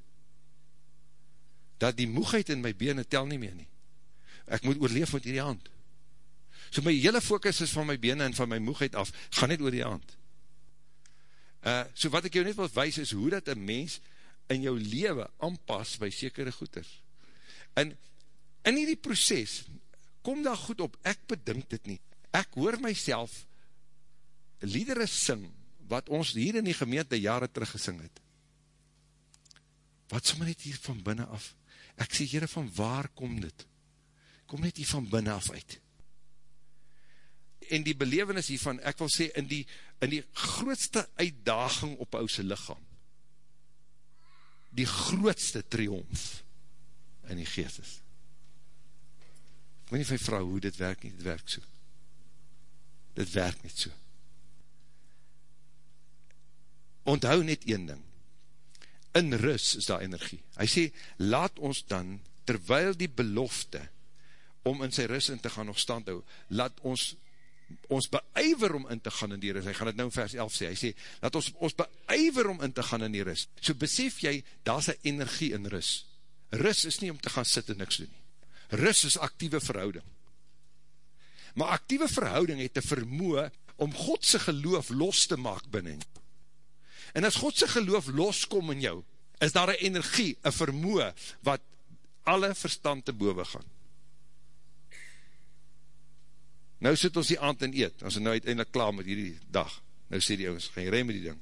Dat die moegheid in my benen tel nie meer nie. Ek moet oorleef met hierdie hand. So my hele focus is van my bene en van my moegheid af, gaan net oor die hand. Uh, so wat ek jou net wil wees is hoe dat een mens in jou leven aanpas by sekere goeders. En in die proces, kom daar goed op, ek bedink dit nie. Ek hoor myself liedere sing, wat ons hier in die gemeente jare teruggesing het. Wat sommer net hier van binnen af? Ek sê, heren, van waar kom dit? Kom net hier van binnen af uit en die belevenis hiervan, ek wil sê, in die, in die grootste uitdaging op ouse lichaam, die grootste triomf in die geest is. Ek weet nie van vrou hoe dit werk nie, dit werk so. Dit werk niet so. Onthou net een ding, in rus is daar energie. Hy sê, laat ons dan, terwyl die belofte, om in sy rus in te gaan nog stand hou, laat ons ons beijver om in te gaan in die rust, hy gaan het nou in vers 11 sê, hy sê, dat ons, ons beijver om in te gaan in die rust, so besef jy, daar is een energie in rust, rust is nie om te gaan sit en niks doen nie, rust is actieve verhouding, maar actieve verhouding het te vermoe, om Godse geloof los te maak binnen, en as Godse geloof loskom in jou, is daar een energie, een vermoe, wat alle verstand te boven gaan, Nou sit ons die aand en eet, ons is nou uiteindelik klaar met hierdie dag. Nou sê die jongens, gaan jy rij met die ding?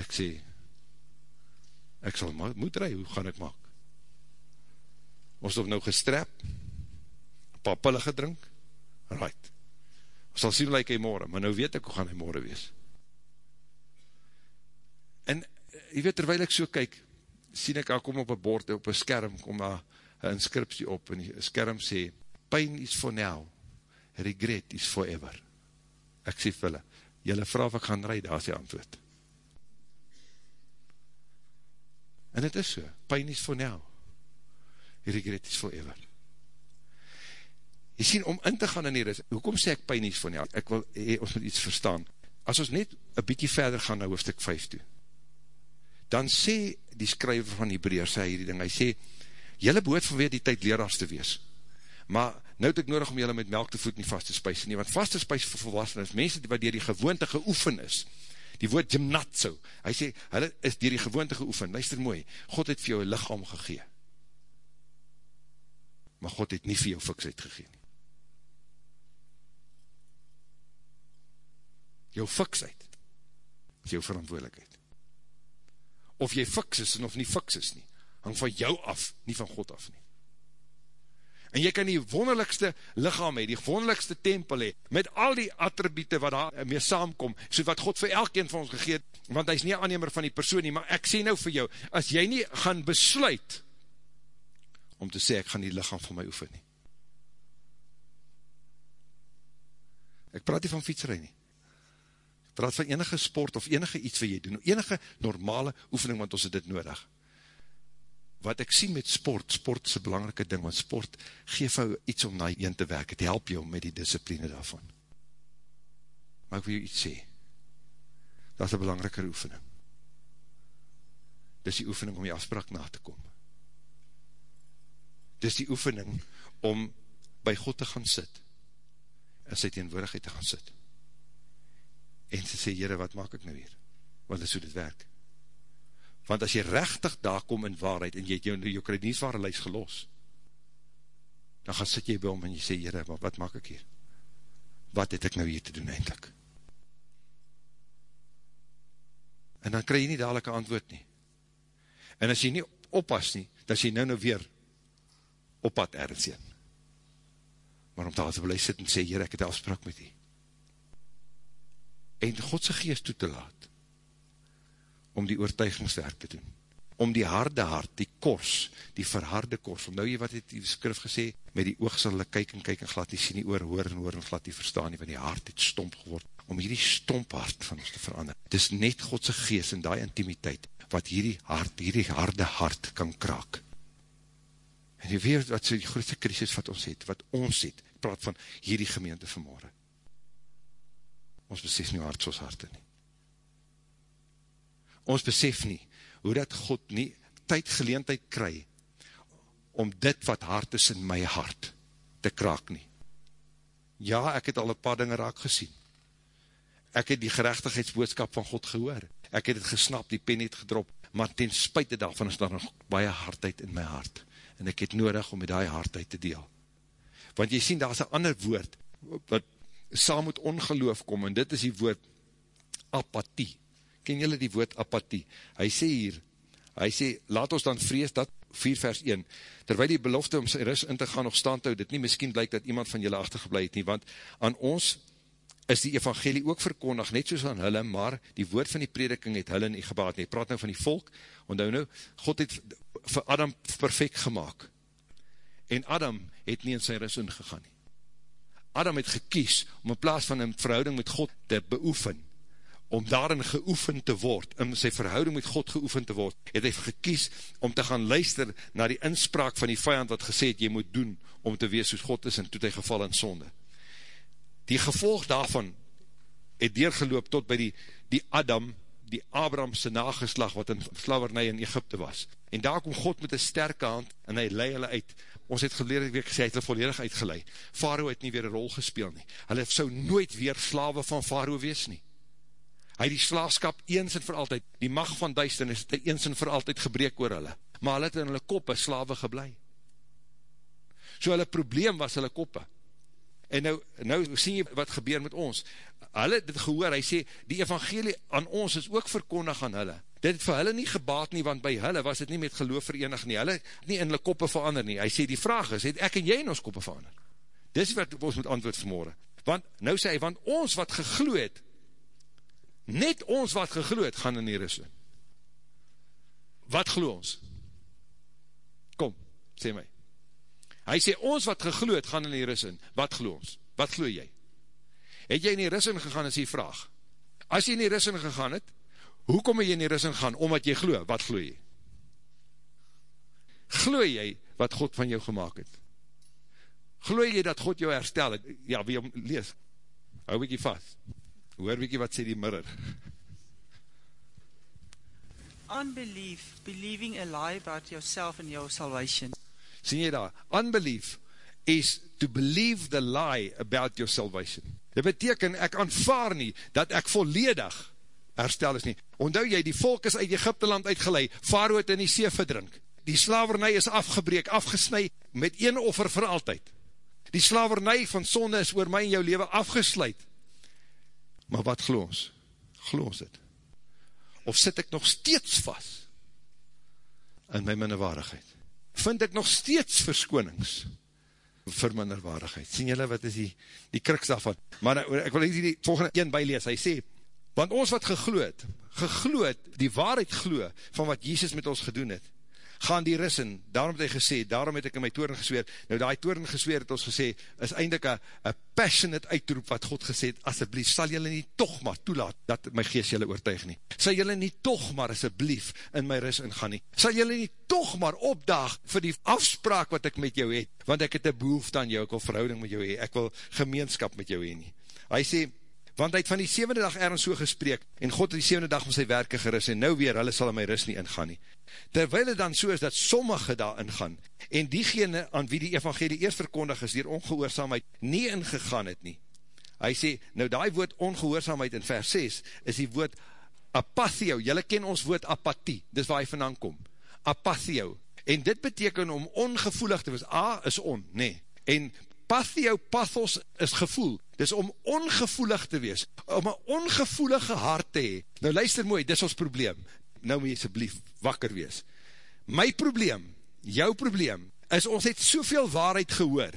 Ek sê, ek sal moet rij, hoe gaan ek maak? Ons het nou gestrap, een paar pille gedrink, right. Ons sal sien hoe lyk hy morgen, maar nou weet ek hoe gaan hy morgen wees. En, jy weet, terwijl ek so kyk, sien ek, kom op een bord, op een skerm, kom daar een inscriptie op, en die skerm sê, pain is for now, regret is forever. Ek sê vir hulle, julle vraag of ek gaan rijd, daar is die antwoord. En het is so, pijn is for now, regret is forever. Jy sien, om in te gaan in die ris, hoekom sê ek pijn is for now? Ek wil, hey, ons moet iets verstaan. as ons net een bykie verder gaan na hoofdstuk 5 toe, dan sê die skryver van Hebreer, sê hierdie ding, hy sê, jylle behoort vanweer die tyd leraars te wees, maar nou het ek nodig om jylle met melk te voed nie vaste spuis nie, want vaste spuis vir volwassen is, mense wat dier die gewoonte geoefen is, die woord gymnatso, hy sê, hulle is dier die gewoonte geoefen, luister mooi, God het vir jou een lichaam gegee, maar God het nie vir jou fiksheid gegee nie. Jou fiksheid is jou verantwoordelikheid. Of jy fiks is en of nie fiks is nie, hang van jou af, nie van God af nie. En jy kan die wonderlikste lichaam hee, die wonderlikste tempel hee, met al die attribute wat daar mee saamkom, so wat God vir elkeen van ons gegeet, want hy is nie aannemer van die persoon nie, maar ek sê nou vir jou, as jy nie gaan besluit, om te sê, ek gaan die lichaam van my oefen nie. Ek praat nie van fietserij nie. Ek praat van enige sport, of enige iets wat jy doen, enige normale oefening, want ons het dit nodig wat ek sien met sport, sport is een belangrike ding, want sport geef jou iets om na jy te werk, het help jou met die discipline daarvan. Maar ek wil jou iets sê, dat is een belangrike oefening. Dit is die oefening om die afspraak na te kom. Dit is die oefening om by God te gaan sit, en sy teenwoordigheid te gaan sit, en te sê, Heere, wat maak ek nou hier? Want dit is hoe dit werk want as jy rechtig daar kom in waarheid, en jy het jou, jou krediensware lijst gelos, dan gaan sit jy by hom en jy sê, Heere, wat maak ek hier? Wat het ek nou hier te doen eindelijk? En dan krijg jy nie dadelijk antwoord nie. En as jy nie oppas nie, dan is jy nou nou weer op pad ergens in. Maar om daar te beleid sit en sê, Heere, ek het afspraak met jy. En Godse geest toe te laat, om die oortuigingswerk te doen. Om die harde hart, die kors, die verharde kors, om nou jy wat het die skrif gesê, met die oog sal hulle kyk en kyk en glad nie sien nie oor, hoor en hoor en glad nie verstaan nie, want die hart het stomp geword, om hierdie stomp hart van ons te verander. Het is net Godse geest en die intimiteit, wat hierdie hart, hierdie harde hart kan kraak. En jy weet wat so die grootste krisis wat ons het, wat ons het, praat van hierdie gemeente vanmorgen. Ons besef nie hart soos harte nie ons besef nie, hoe dat God nie tyd geleentheid kry, om dit wat hart is in my hart, te kraak nie. Ja, ek het al een paar dinge raak gesien. Ek het die gerechtigheidsboodskap van God gehoor. Ek het het gesnap, die pen het gedrop, maar ten spuite daarvan is daar nog baie hardheid in my hart. En ek het nodig om met die hardheid te deel. Want jy sien, daar is een ander woord, wat saam met ongeloof kom, en dit is die woord apathie ken julle die woord apathie? Hy sê hier, hy sê, laat ons dan vrees dat, 4 vers 1, terwijl die belofte om sy ris in te gaan nog stand hou, dit nie miskien blyk dat iemand van julle achtergebleid het nie, want aan ons is die evangelie ook verkondig, net soos aan hulle, maar die woord van die prediking het hulle nie gebaat nie. Praat nou van die volk, onthou nou, God het vir Adam perfect gemaakt, en Adam het nie in sy ris ingegaan nie. Adam het gekies om in plaas van een verhouding met God te beoefen, om daarin geoefen te word, om sy verhouding met God geoefen te word, het hy gekies om te gaan luister na die inspraak van die vijand wat gesê het, jy moet doen om te wees soos God is, en toe hy geval in sonde. Die gevolg daarvan het deurgeloop tot by die, die Adam, die Abrahamse nageslag wat in slavernij in Egypte was. En daar kom God met een sterke hand en hy lei hulle uit. Ons het geleerd, ek gesê, hy het hulle volledig uitgeleid. Faroe het nie weer een rol gespeel nie. Hulle sou nooit weer slawe van Faroe wees nie hy die slaafskap eens en vir altyd, die mag van duisternis het eens en vir altyd gebreek oor hulle, maar hulle het in hulle koppe slawe geblei. So hulle probleem was hulle koppe. En nou, nou sien jy wat gebeur met ons. Hulle het gehoor, hy sê, die evangelie aan ons is ook verkondig aan hulle. Dit het vir hulle nie gebaat nie, want by hulle was het nie met geloof verenig nie. Hulle het nie in hulle koppe verander nie. Hy sê, die vraag is, het ek en jy in ons koppe verander? Dis wat ons moet antwoord vanmorgen. Want, nou sê hy, want ons wat gegloed, Net ons wat gegloed gaan in die in. Wat glo ons? Kom, sê my. Hy sê ons wat gegloed gaan in die ris in. Wat glo ons? Wat glo jy? Het jy in die ris in gegaan is die vraag. As jy in die ris in gegaan het, hoe kom jy in die ris in gaan? Omdat jy glo, wat glo jy? Glo jy wat God van jou gemaakt het? Glo jy dat God jou herstel het? Ja, wie om lees? Hou jy vast hoor bykie wat sê die mirror. Unbelief, believing a lie about yourself and your salvation. Sien jy daar? Unbelief is to believe the lie about your salvation. Dit beteken, ek aanvaar nie, dat ek volledig herstel is nie. Ondou jy, die volk is uit Egypte land uitgeleid, Faroe het in die see verdrink. Die slavernij is afgebreek, afgesnui, met een offer vir altyd. Die slavernij van sonde is oor my en jou leven afgesluit. Maar wat glo ons? Glo ons het? Of sit ek nog steeds vast in my minderwaardigheid? Vind ek nog steeds verskonings vir minderwaardigheid? Sien julle wat is die, die kriks daarvan? Maar nou, ek wil hier die volgende een bylees. Hy sê, want ons wat gegloed, gegloed, die waarheid glo van wat Jesus met ons gedoen het, gaan die ris in, daarom het hy gesê, daarom het ek in my toren gesweer, nou die toren gesweer het ons gesê, is eindelijk een passionate uitroep wat God gesê het, asjeblief, sal jylle nie toch maar toelaat, dat my geest jylle oortuig nie, sal jylle nie toch maar asjeblief in my ris ingaan nie, sal jylle nie toch maar opdaag vir die afspraak wat ek met jou het, want ek het een behoefte aan jou, ek wil verhouding met jou hee, ek wil gemeenskap met jou hee nie, hy sê, want hy het van die sevende dag ergens so gespreek, en God het die sevende dag om sy werke geris, en nou weer, hulle sal in my ris nie ingaan nie, terwijl het dan so is dat sommige daarin gaan, en diegene aan wie die evangelie eerst verkondig is, die ongehoorzaamheid nie ingegaan het nie. Hy sê, nou die woord ongehoorzaamheid in vers 6, is die woord apathio, jylle ken ons woord apathie, dis waar hy vandaan kom, apathio, en dit beteken om ongevoelig te wees, a is on, nee, en pathio, pathos is gevoel, dis om ongevoelig te wees, om een ongevoelige hart te hee, nou luister mooi, dis ons probleem, nou moet jy asblief wakker wees. My probleem, jou probleem, is ons het soveel waarheid gehoor,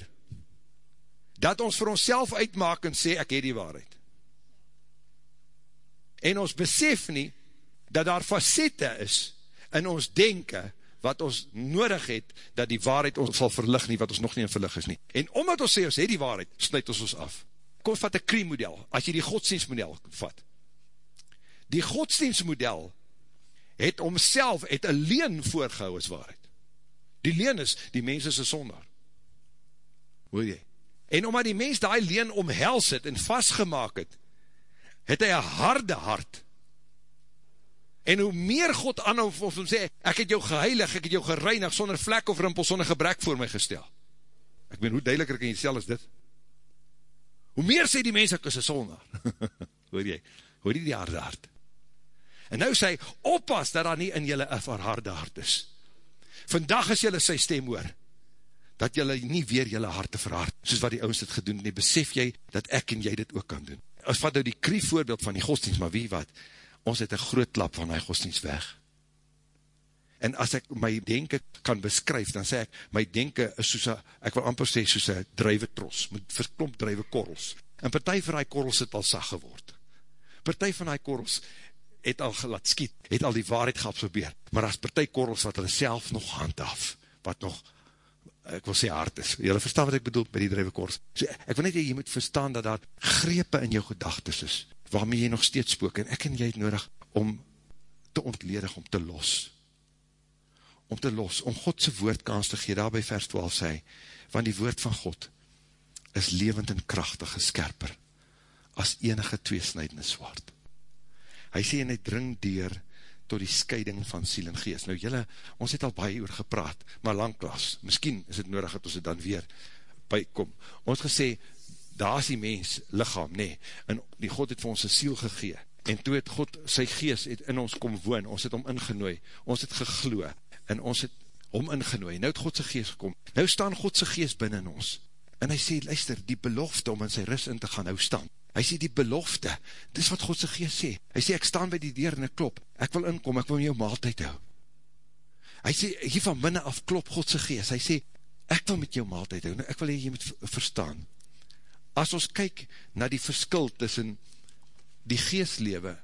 dat ons vir ons uitmaak en sê, ek het die waarheid. En ons besef nie, dat daar facette is, in ons denken, wat ons nodig het, dat die waarheid ons sal verlig nie, wat ons nog nie in verlig is nie. En omdat ons sê, ons het die waarheid, snuit ons ons af. Kom, vat een cream model, as jy die godsdienstmodel vat. Die godsdienstmodel, het omself, het een leen voorgehou as waarheid. Die leen is, die mens is een sonder. Hoor jy? En omdat die mens die leen omhels het en vastgemaak het, het hy een harde hart. En hoe meer God aanhou vir ons sê, ek het jou geheilig, ek het jou gereinig, sonder vlek of rimpel, sonder gebrek voor my gestel. Ek ben, hoe duideliker kan jy as dit? Hoe meer sê die mens, ek is een sonder. Hoor jy? Hoor jy die harde hart? En nou sê, oppas dat daar nie in jylle een verharde hart is. Vandag is jylle sy stem hoor, dat jylle nie weer jylle harte verhard, soos wat die ouders het gedoen, nie besef jy, dat ek en jy dit ook kan doen. As vat nou die krief voorbeeld van die godsdienst, maar wie wat, ons het een groot klap van my godsdienst weg. En as ek my denken kan beskryf, dan sê ek, my denken is soos a, ek wil amper sê, soos een drijwe tros, met verklomp drijwe korrels. En partij van die korrels het al sag geword. Partij van die korrels het al laat skiet, het al die waarheid geabsorbeer, maar as partijkorrels wat hulle self nog handhaf, wat nog, ek wil sê hard is, julle verstaan wat ek bedoel by die drijwekorrels, so, ek wil net jy moet verstaan dat daar grepe in jou gedagtes is, waarmee jy nog steeds spook, en ek en jy het nodig om te ontledig, om te los, om te los, om Godse woord kans te gee, daar by vers 12 sê, want die woord van God is levend en krachtig geskerper, as enige tweesnijdende zwaard hy sê en hy dring dier tot die scheiding van siel en geest. Nou jylle, ons het al baie oor gepraat, maar lang klas, miskien is het nodig dat ons het dan weer bykom. Ons gesê, daar is die mens lichaam, nee, en die God het vir ons een siel gegee, en toe het God sy geest het in ons kom woon, ons het om ingenooi, ons het gegloe, en ons het om ingenooi, nou het God sy geest gekom, nou staan God sy geest binnen ons, en hy sê, luister, die belofte om in sy ris in te gaan, nou staan, Hy sê die belofte, dis wat Godse geest sê. Hy sê, ek staan by die deur en ek klop, ek wil inkom, ek wil jou maaltijd hou. Hy sê, hier van binnen af klop Godse geest. Hy sê, ek wil met jou maaltijd hou. Nou, ek wil jy moet verstaan. As ons kyk na die verskil tussen die geestlewe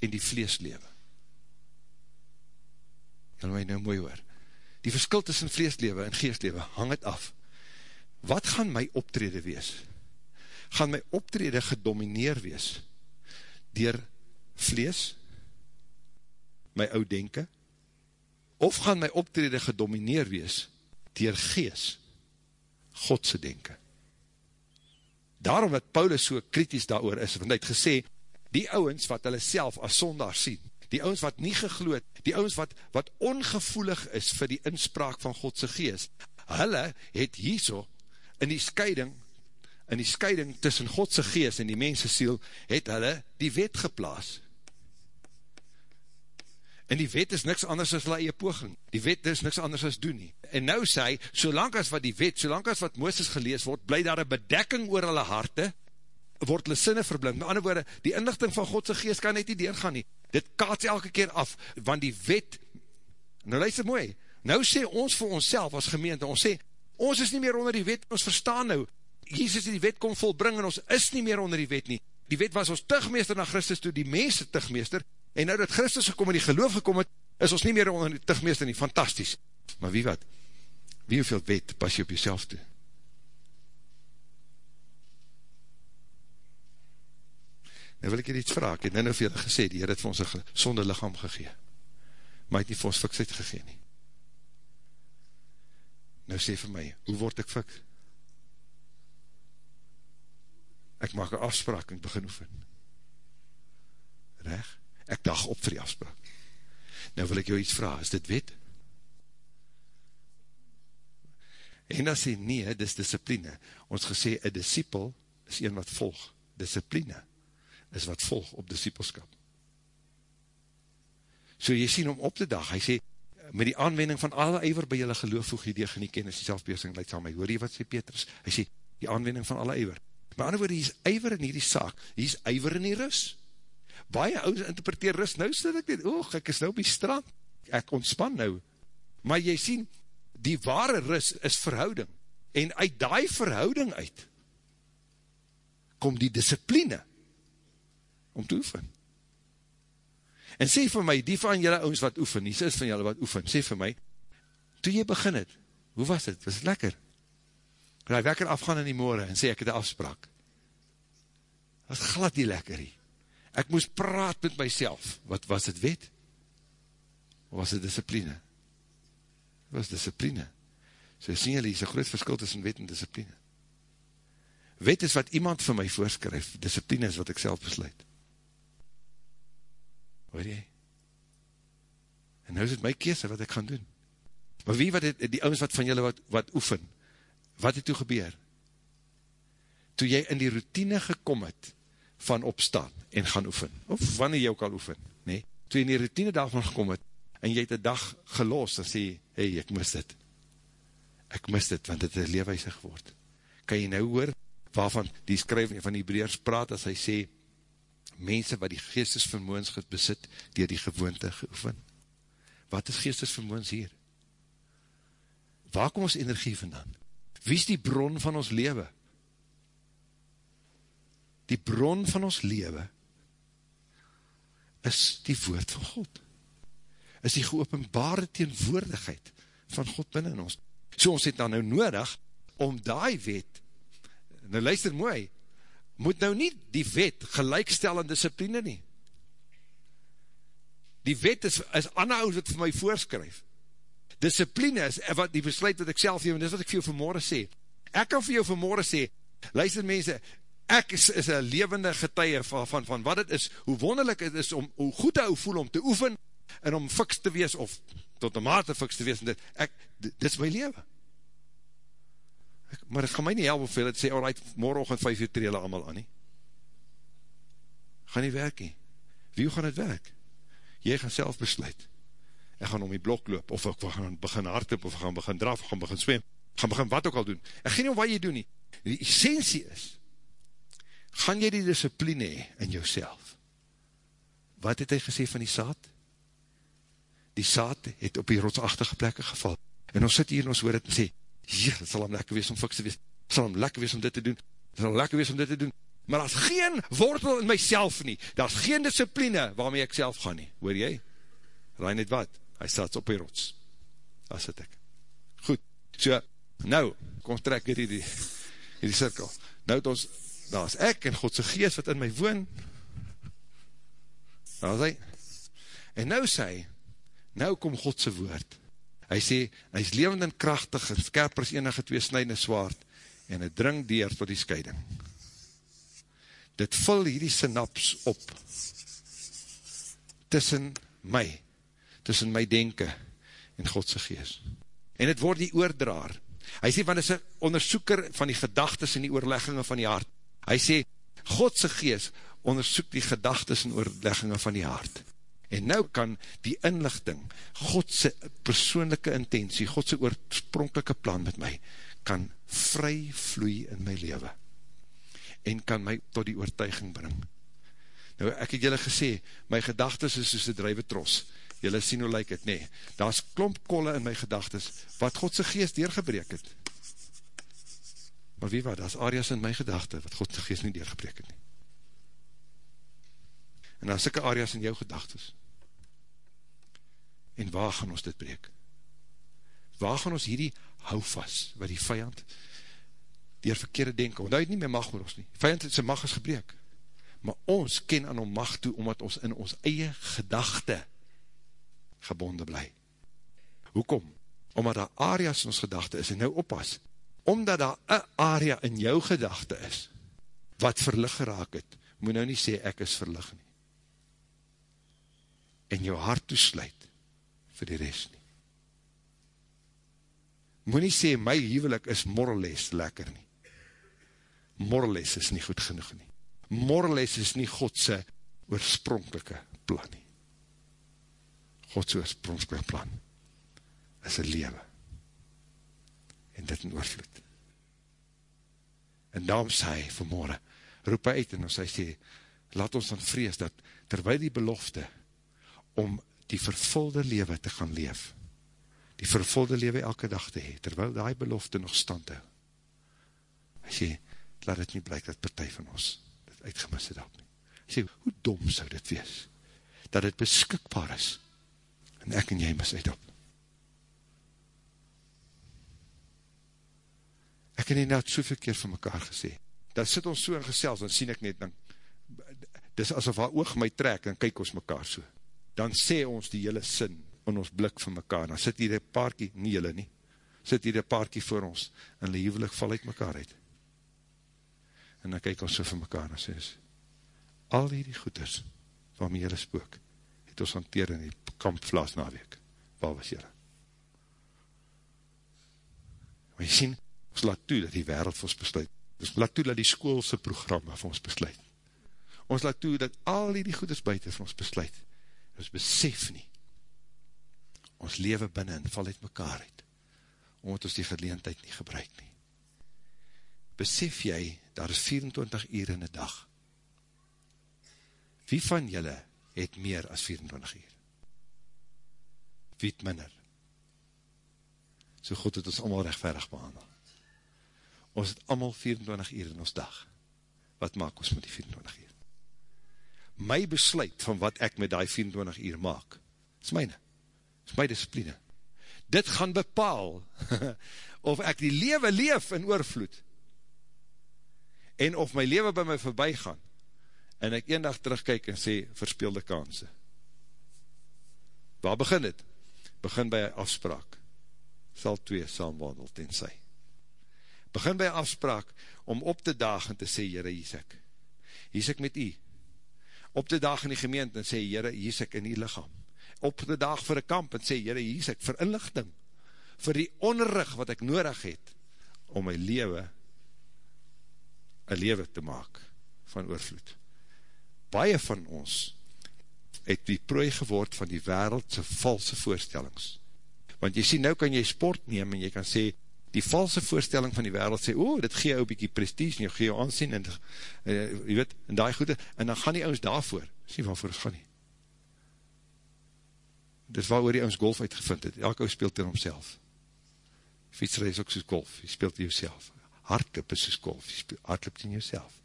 en die vleeslewe. Jy my nou mooi hoor. Die verskil tussen vleeslewe en geestlewe, hang het af. Wat gaan my optrede wees? gaan my optrede gedomineer wees dier vlees, my ou denken, of gaan my optrede gedomineer wees dier gees, Godse denken. Daarom wat Paulus so kritisch daar is, want hy het gesê, die ouwens wat hulle self as sondaar sien, die ouwens wat nie gegloed, die ouwens wat, wat ongevoelig is vir die inspraak van Godse geest, hulle het hierso in die scheiding, in die scheiding tussen Godse geest en die mensensiel, het hulle die wet geplaas. En die wet is niks anders as hulle eie poging. Die wet is niks anders as doen nie. En nou sê hy, solang as wat die wet, solang as wat Mooses gelees word, bly daar een bedekking oor hulle harte, word hulle sinne verblind. Met ander woorde, die inlichting van Godse geest kan net nie deurgaan nie. Dit kaats elke keer af, want die wet, nou luister mooi, nou sê ons vir ons as gemeente, ons sê, ons is nie meer onder die wet, ons verstaan nou, Jesus die wet kom volbring, en ons is nie meer onder die wet nie. Die wet was ons tigmeester na Christus toe, die mense tigmeester, en nou dat Christus gekom en die geloof gekom het, is ons nie meer onder die tigmeester nie, fantastisch. Maar wie wat? Wie hoeveel wet pas jy op jyself toe? Nou wil ek hier iets vraag, ek het nou nou vir julle gesê, die Heer het vir ons een sonde lichaam gegee, maar het nie vir ons fiksheid gegee nie. Nou sê vir my, hoe word ek fiks? Ek maak een afspraak en ek begin oefen. Reg? Ek dag op vir die afspraak. Nou wil ek jou iets vraag, is dit wet? En dan sê, nee, dit is discipline. Ons gesê, een disciple is een wat volg. Discipline is wat volg op discipleskap. So jy sien om op te dag, hy sê, met die aanwending van alle eiver by julle geloof voeg jy die genie kennis, die selfbeersing leid saam my. Hoor jy wat sê Petrus? Hy sê, die aanwending van alle eiver. Maar ander woorde, hy is eiver in hierdie saak, hy is eiver in die rus. Baie ouds interpreteer rus, nou sê ek dit, oog, ek is nou op die strand, ek ontspan nou. Maar jy sien, die ware rus is verhouding. En uit die verhouding uit, kom die discipline, om te oefen. En sê vir my, die van julle oons wat oefen, die is van julle wat oefen, sê vir my, toe jy begin het, hoe was het, was het lekker? Kan hy wekker afgaan in die morgen, en sê ek het een afspraak. Was glad nie lekker nie. Ek moes praat met myself, wat was het wet? Was het discipline? Was discipline. So sien julle, hier is een groot verskil tussen wet en discipline. Wet is wat iemand vir my voorskryf, discipline is wat ek self besluit hoor jy? En nou is het my kese wat ek gaan doen. Maar wie wat het, die ouwens wat van julle wat, wat oefen, wat het toe gebeur? Toe jy in die routine gekom het, van opstaan en gaan oefen, of wanneer jy ook al oefen, nee? toe jy in die routine daarvan gekom het, en jy het een dag gelos, en sê, hey, ek mis dit, ek mis dit, want dit is leefwijse geword. Kan jy nou hoor, waarvan die skryf van die Hebreërs praat, as hy sê, mense wat die geestesvermoens besit, dier die gewoonte geoefen. Wat is geestesvermoens hier? Waar kom ons energie vandaan? Wie is die bron van ons lewe? Die bron van ons lewe is die woord van God. Is die geopenbare teenwoordigheid van God binnen ons. So ons het dan nou nodig om daai wet, nou luister mooi, moet nou nie die wet gelijkstel aan discipline nie. Die wet is, is anhoud wat vir my voorskryf. Discipline is wat die besluit wat ek self neem, en dis wat ek vir jou vanmorgen sê. Ek kan vir jou vanmorgen sê, luister mense, ek is, is een levende getuie van, van, van wat het is, hoe wonderlik het is, om, hoe goed hy voel om te oefen, en om fiks te wees, of tot een mate fiks te wees, en dit, ek, dit, is my leven maar het gaan my nie help of het sê, alright, morgenochtend 5 uur tree allemaal aan nie. Gaan nie werk nie. Wie gaan het werk? Jy gaan self besluit. Ek gaan om die blok loop, of ek gaan begin hardloop, of ek gaan begin draf, of gaan begin swem, gaan begin wat ook al doen. Ek geen om wat jy doen nie. Die essentie is, gaan jy die discipline in jouself? Wat het hy gesê van die saad? Die saad het op die rotsachtige plekke geval. En ons sit hier en ons hoor het en sê, ja, het sal hem lekker wees om fiks te wees, het sal hem lekker wees om dit te doen, het sal hem lekker wees om dit te doen, maar daar is geen wortel in myself nie, daar is geen discipline waarmee ek self gaan nie, hoor jy? Raai net wat, hy staat op die rots, daar sit ek. Goed, so, nou, kom trek hier die, die cirkel, nou het ons, daar is ek en Godse geest wat in my woon, daar is hy, en nou sê, nou kom Godse woord, hy sê, hy is levend en krachtig, en skerper as enige twee snijdende swaard, en het dring dier tot die scheiding. dit vul hierdie synaps op, tussen my, tussen my denken, en Godse geest. En het word die oordraar. Hy sê, want is een onderzoeker van die gedagtes en die oorleggingen van die hart. Hy sê, Godse geest onderzoek die gedagtes en oorleggingen van die hart. En nou kan die inlichting, Godse persoonlijke intentie, Godse oorspronkelike plan met my, kan vry vloei in my leven. En kan my tot die oortuiging bring. Nou, ek het julle gesê, my gedagtes is soos die drijwe tros. Julle sien hoe lyk het, nee. Daar is klomp kolle in my gedagtes, wat Godse geest deurgebreek het. Maar wie wat, daar is areas in my gedachte, wat Godse geest nie deurgebreek het nie. En daar is sikke areas in jou gedagtes. En waar gaan ons dit breek? Waar gaan ons hierdie hou vast, wat die vijand dier verkeerde denken, want hy het nie meer mag oor ons nie. Vijand het sy mag is gebreek. Maar ons ken aan om mag toe, omdat ons in ons eie gedachte gebonden bly. Hoekom? Omdat daar areas in ons gedachte is, en nou oppas, omdat daar een area in jou gedachte is, wat verlig geraak het, moet nou nie sê, ek is verlig nie. En jou hart toesluit, vir die rest nie. Moet nie sê, my huwelik is morales lekker nie. Morales is nie goed genoeg nie. Morales is nie Godse oorspronkelike plan nie. Godse oorspronkelike plan is een lewe. En dit in oorvloed. En daarom sê hy vanmorgen, roep hy uit en ons sê, laat ons dan vrees dat terwijl die belofte om die vervulde lewe te gaan leef, die vervulde lewe elke dag te hee, terwyl die belofte nog stand hou. Hy sê, laat het nie blyk dat partij van ons dit uitgemis het op nie. Hy sê, hoe dom sou dit wees, dat het beskikbaar is, en ek en jy mis uit op. Ek en jy nou het soveel keer van mekaar gesê, dan sit ons so in gesels, dan sien ek net, dan, dis asof haar oog my trek, dan kyk ons mekaar so. Dan sê ons die hele sin, in ons blik van mekaar, dan sit hier een paarkie, nie jylle nie, sit hier een paarkie voor ons, en die huwelik val uit mekaar uit. En dan kyk ons so van mekaar, en sê, al die goeders, waarmee jylle spook, het ons hanteer in die kampvlaas na week, waar was jylle? Maar jy sien, ons laat toe dat die wereld vir ons besluit, ons laat toe dat die schoolse programma vir ons besluit, ons laat toe dat al die goeders buiten vir ons besluit, ons besef nie, ons leven binnen val uit mekaar uit, omdat ons die geleentheid nie gebruik nie. Besef jy, daar is 24 uur in die dag. Wie van julle het meer as 24 uur? Wie het minder? So God het ons allemaal rechtverig behandel. Ons het allemaal 24 uur in ons dag. Wat maak ons met die 24 uur? My besluit van wat ek met die 24 uur maak, is myne is my discipline. Dit gaan bepaal of ek die lewe leef in oorvloed en of my lewe by my voorbij gaan en ek een dag terugkijk en sê verspeelde kansen. Waar begin het? Begin by afspraak. Sal twee saamwandel ten sy. Begin by afspraak om op te daag en te sê, Jere, hier is ek. Hier is ek met u. Op te daag in die gemeente en sê, Jere, hier is ek in die lichaam op die dag vir die kamp en sê, jyre, hier is ek vir inlichting, vir die onrug wat ek nodig het, om my lewe, een lewe te maak, van oorvloed. Baie van ons, het die prooi geword van die wereldse valse voorstellings. Want jy sien, nou kan jy sport neem, en jy kan sê, die valse voorstelling van die wereld sê, o, dit gee jou bykie prestige, en jy gee jou aansien, en, uh, jy weet, en die goede, en dan gaan die ons daarvoor, sê waarvoor ons gaan nie. Dit is waar oor die ons golf uitgevind het, elke ou speelt in homself, fietsrij is ook soos golf, jy speelt in jouself, hardklip is soos golf, jy speelt hardklip in jouself,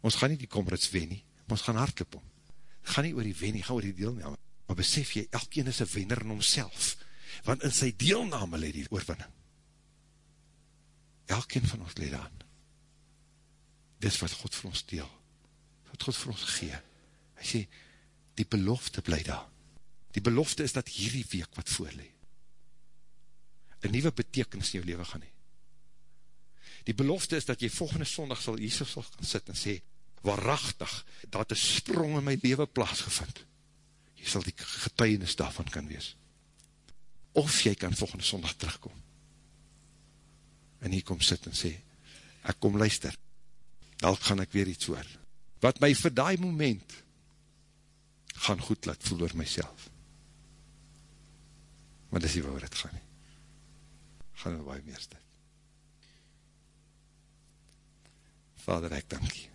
ons gaan nie die komrits wen nie, maar ons gaan hardklip om, het gaan nie oor die wen nie, gaan oor die deelname, maar besef jy, elkeen is een wenner in homself, want in sy deelname leid die oorwinning, elkeen van ons leid aan, dis wat God vir ons deel, wat God vir ons gee, hy sê, die belofte bly daar, Die belofte is dat hierdie week wat voorlee, een nieuwe betekenis in jou leven gaan hee. Die belofte is dat jy volgende sondag sal Jesus sal gaan sit en sê, waarachtig, dat een sprong in my leven plaasgevind. Jy sal die getuienis daarvan kan wees. Of jy kan volgende sondag terugkom. En hier kom sit en sê, ek kom luister, dalk gaan ek weer iets hoor. Wat my vir die moment, gaan goed laat voel oor myself. Maar dis nie waar het gaan nie. Gaan in baie meer stik. Vader, ek dank jy.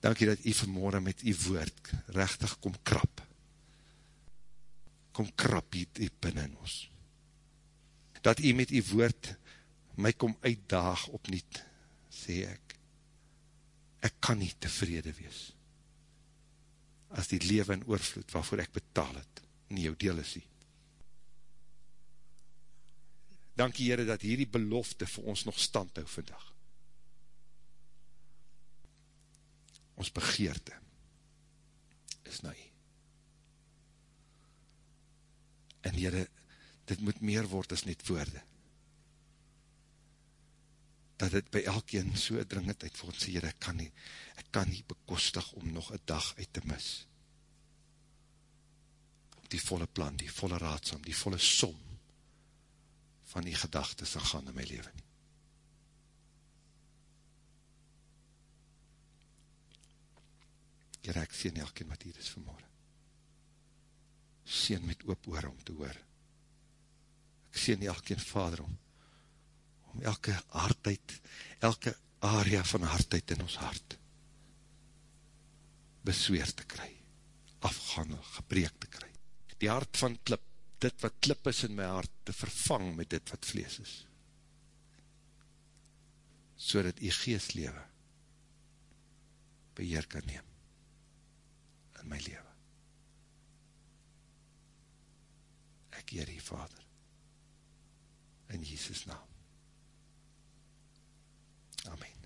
Dank jy dat jy vanmorgen met jy woord rechtig kom krap. Kom krap jy, jy binnen ons. Dat jy met jy woord my kom uitdaag opniet, sê ek. Ek kan nie tevrede wees. As die leven en oorvloed waarvoor ek betaal het, nie jou deel is nie. Dankie Heere dat hierdie belofte vir ons nog stand hou vandag. Ons begeerte is na u. En Heere, dit moet meer word as net woorde. Dat het by elkeen so dringendheid vir ons Heere, ek kan nie, ek kan nie bekostig om nog een dag uit te mis. Op die volle plan, die volle raadsam, die volle som, van die gedagtes te gaan in my leven nie. Heer, ek sien elkeen wat hier is vanmorgen. Sien met oop oor om te hoor. Ek sien elkeen vader om, om elke hardheid, elke area van hardheid in ons hart besweer te kry, afgehandel, gebreek te kry. Die hart van klip dit wat klip is in my hart te vervang met dit wat vlees is. So dat die geestlewe beheer kan neem in my leven. Ek eer die Vader in Jesus naam. Amen.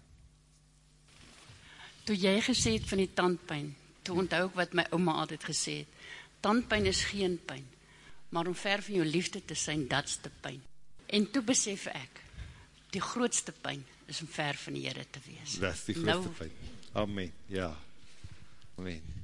Toe jy gesê het van die tandpijn, toe onthou ek wat my oma altyd gesê het, tandpijn is geen pijn, maar om ver van jou liefde te zijn, dat is de pijn. En toe besef ek, die grootste pijn is om ver van die Heere te wees. Dat is die grootste nou, pijn. Amen, ja. Amen.